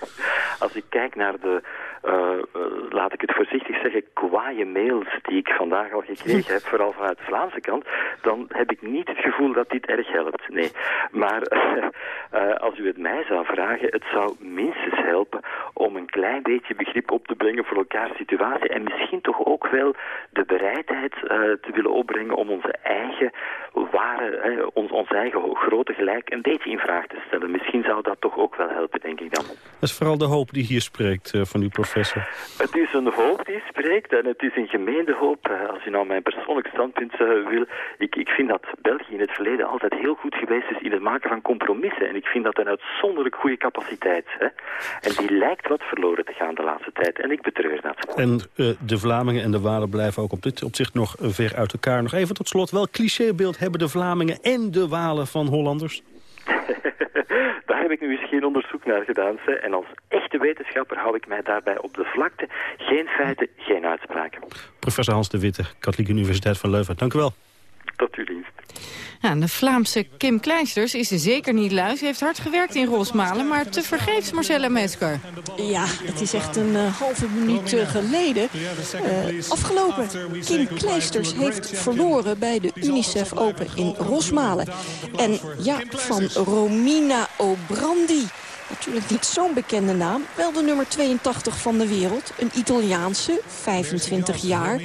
Als ik kijk naar de uh, laat ik het voorzichtig zeggen, kwaaie mails die ik vandaag al gekregen heb, vooral vanuit de Vlaamse kant, dan heb ik niet het gevoel dat dit erg helpt. Nee. Maar uh, *laughs* als u het mij zou vragen, het zou minstens helpen om een klein beetje begrip op te brengen voor elkaars situatie en misschien toch ook wel de bereidheid te willen opbrengen om onze eigen ware, ons, ons eigen grote gelijk een beetje in vraag te stellen. Misschien zou dat toch ook wel helpen, denk ik dan. Dat is vooral de hoop die hier spreekt van uw professor. Het is een hoop die spreekt en het is een gemeende hoop. Als je nou mijn persoonlijk standpunt uh, wil, ik, ik vind dat België in het verleden altijd heel goed geweest is in het maken van compromissen. En ik vind dat een uitzonderlijk goede capaciteit. Hè? En die lijkt wat verloren te gaan de laatste tijd. En ik betreur dat. En uh, de Vlamingen en de Walen blijven ook op dit opzicht nog ver uit elkaar. Nog even tot slot, welk clichébeeld hebben de Vlamingen en de Walen van Hollanders? *laughs* *laughs* Daar heb ik nu eens geen onderzoek naar gedaan. Hè. En als echte wetenschapper hou ik mij daarbij op de vlakte. Geen feiten, geen uitspraken. Professor Hans de Witte, Katholieke Universiteit van Leuven. Dank u wel. Tot uw dienst. Ja, de Vlaamse Kim Kleisters is zeker niet lui. Ze heeft hard gewerkt in Rosmalen, maar te vergeefs Marcella Mesker. Ja, het is echt een uh, halve minuut uh, geleden uh, afgelopen. Kim Kleisters heeft verloren bij de UNICEF Open in Rosmalen. En ja, van Romina Obrandi. Natuurlijk niet zo'n bekende naam. Wel de nummer 82 van de wereld. Een Italiaanse, 25 jaar.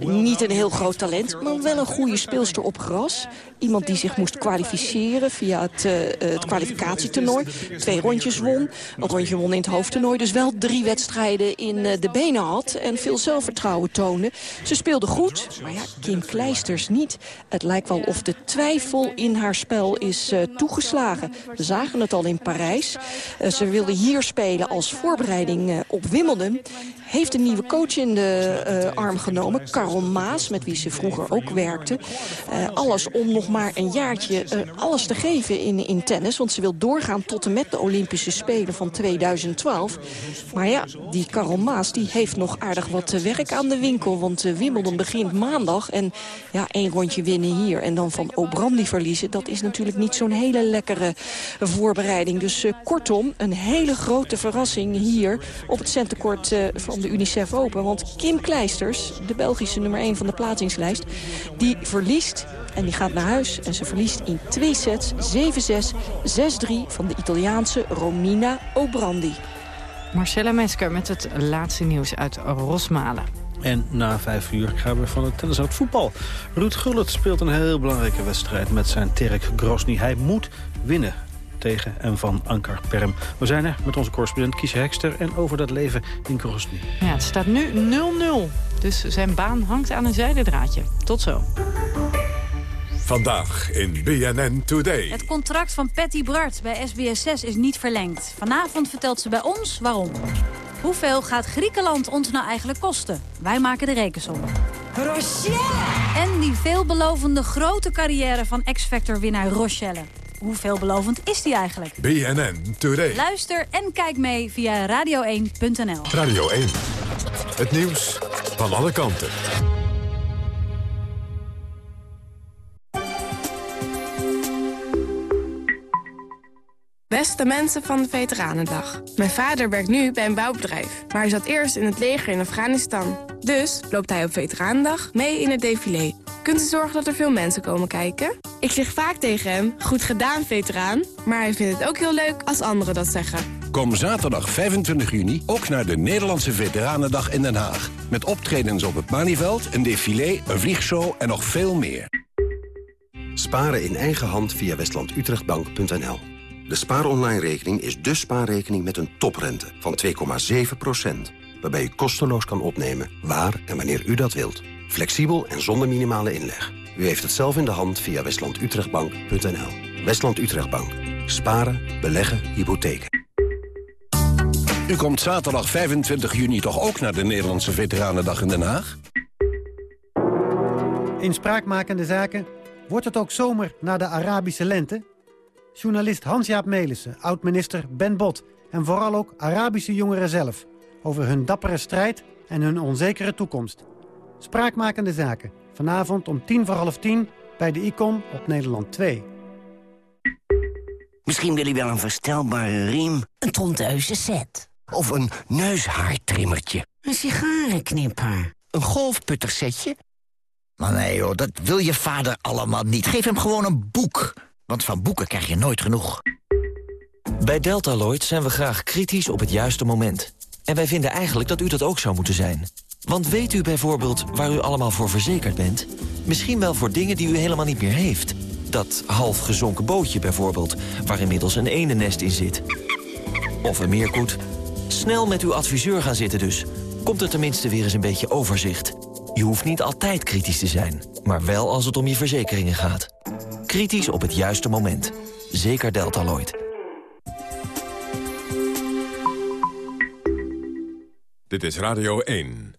Niet een heel groot talent, maar wel een goede speelster op gras. Iemand die zich moest kwalificeren via het, uh, het kwalificatietoernooi. Twee rondjes won. Een rondje won in het hoofdtoernooi. Dus wel drie wedstrijden in uh, de benen had. En veel zelfvertrouwen toonde. Ze speelde goed, maar ja, Kim Kleisters niet. Het lijkt wel of de twijfel in haar spel is uh, toegeslagen. We zagen het al in Parijs. Ze wilde hier spelen als voorbereiding op Wimbledon. Heeft een nieuwe coach in de arm genomen, Carol Maas, met wie ze vroeger ook werkte. alles om nog maar een jaartje alles te geven in, in tennis. Want ze wil doorgaan tot en met de Olympische Spelen van 2012. Maar ja, die Carol Maas die heeft nog aardig wat werk aan de winkel. Want Wimbledon begint maandag. En ja, één rondje winnen hier en dan van Obrandi verliezen... dat is natuurlijk niet zo'n hele lekkere voorbereiding. Dus kortom, een hele grote verrassing hier op het centenkort uh, van de Unicef Open. Want Kim Kleisters, de Belgische nummer 1 van de plaatsingslijst, die verliest en die gaat naar huis. En ze verliest in twee sets 7-6, 6-3 van de Italiaanse Romina Obrandi. Marcella Mesker met het laatste nieuws uit Rosmalen. En na vijf uur gaan we van het tennis het voetbal. Ruud Gullit speelt een heel belangrijke wedstrijd met zijn Terek Grosny. Hij moet winnen tegen en van Ankar Perm. We zijn er met onze correspondent Kies Hekster en over dat leven in Grosny. Ja, het staat nu 0-0. Dus zijn baan hangt aan een zijdendraadje. Tot zo. Vandaag in BNN Today. Het contract van Patty Bart bij SBS6 is niet verlengd. Vanavond vertelt ze bij ons waarom. Hoeveel gaat Griekenland ons nou eigenlijk kosten? Wij maken de rekensom. Rochelle! En die veelbelovende grote carrière van X-Factor-winnaar Rochelle. Hoe veelbelovend is die eigenlijk? BNN Today. Luister en kijk mee via radio1.nl. Radio 1. Het nieuws van alle kanten. Beste mensen van de Veteranendag. Mijn vader werkt nu bij een bouwbedrijf, maar hij zat eerst in het leger in Afghanistan. Dus loopt hij op Veteranendag mee in het défilé. Kunt u zorgen dat er veel mensen komen kijken? Ik zeg vaak tegen hem, goed gedaan veteraan. Maar hij vindt het ook heel leuk als anderen dat zeggen. Kom zaterdag 25 juni ook naar de Nederlandse Veteranendag in Den Haag. Met optredens op het Malieveld, een défilé, een vliegshow en nog veel meer. Sparen in eigen hand via westlandutrechtbank.nl. De spaaronline-rekening is de spaarrekening met een toprente van 2,7%. Waarbij u kosteloos kan opnemen waar en wanneer u dat wilt. Flexibel en zonder minimale inleg. U heeft het zelf in de hand via westlandutrechtbank.nl. Westland Utrechtbank. Sparen, beleggen, hypotheken. U komt zaterdag 25 juni toch ook naar de Nederlandse Veteranendag in Den Haag? In spraakmakende zaken wordt het ook zomer na de Arabische lente. Journalist Hans-Jaap Melissen, oud-minister Ben Bot... en vooral ook Arabische jongeren zelf... over hun dappere strijd en hun onzekere toekomst. Spraakmakende zaken. Vanavond om tien voor half tien bij de Icon op Nederland 2. Misschien wil je wel een verstelbare riem. Een tondeuze set. Of een neushaartrimmertje. Een sigarenknipper. Een golfputtersetje. Maar nee hoor, dat wil je vader allemaal niet. Geef hem gewoon een boek. Want van boeken krijg je nooit genoeg. Bij Deltaloid zijn we graag kritisch op het juiste moment. En wij vinden eigenlijk dat u dat ook zou moeten zijn. Want weet u bijvoorbeeld waar u allemaal voor verzekerd bent? Misschien wel voor dingen die u helemaal niet meer heeft. Dat half gezonken bootje bijvoorbeeld, waar inmiddels een eendenest in zit. Of een meerkoet. Snel met uw adviseur gaan zitten dus. Komt er tenminste weer eens een beetje overzicht. Je hoeft niet altijd kritisch te zijn, maar wel als het om je verzekeringen gaat. Kritisch op het juiste moment. Zeker Deltaloid. Dit is Radio 1.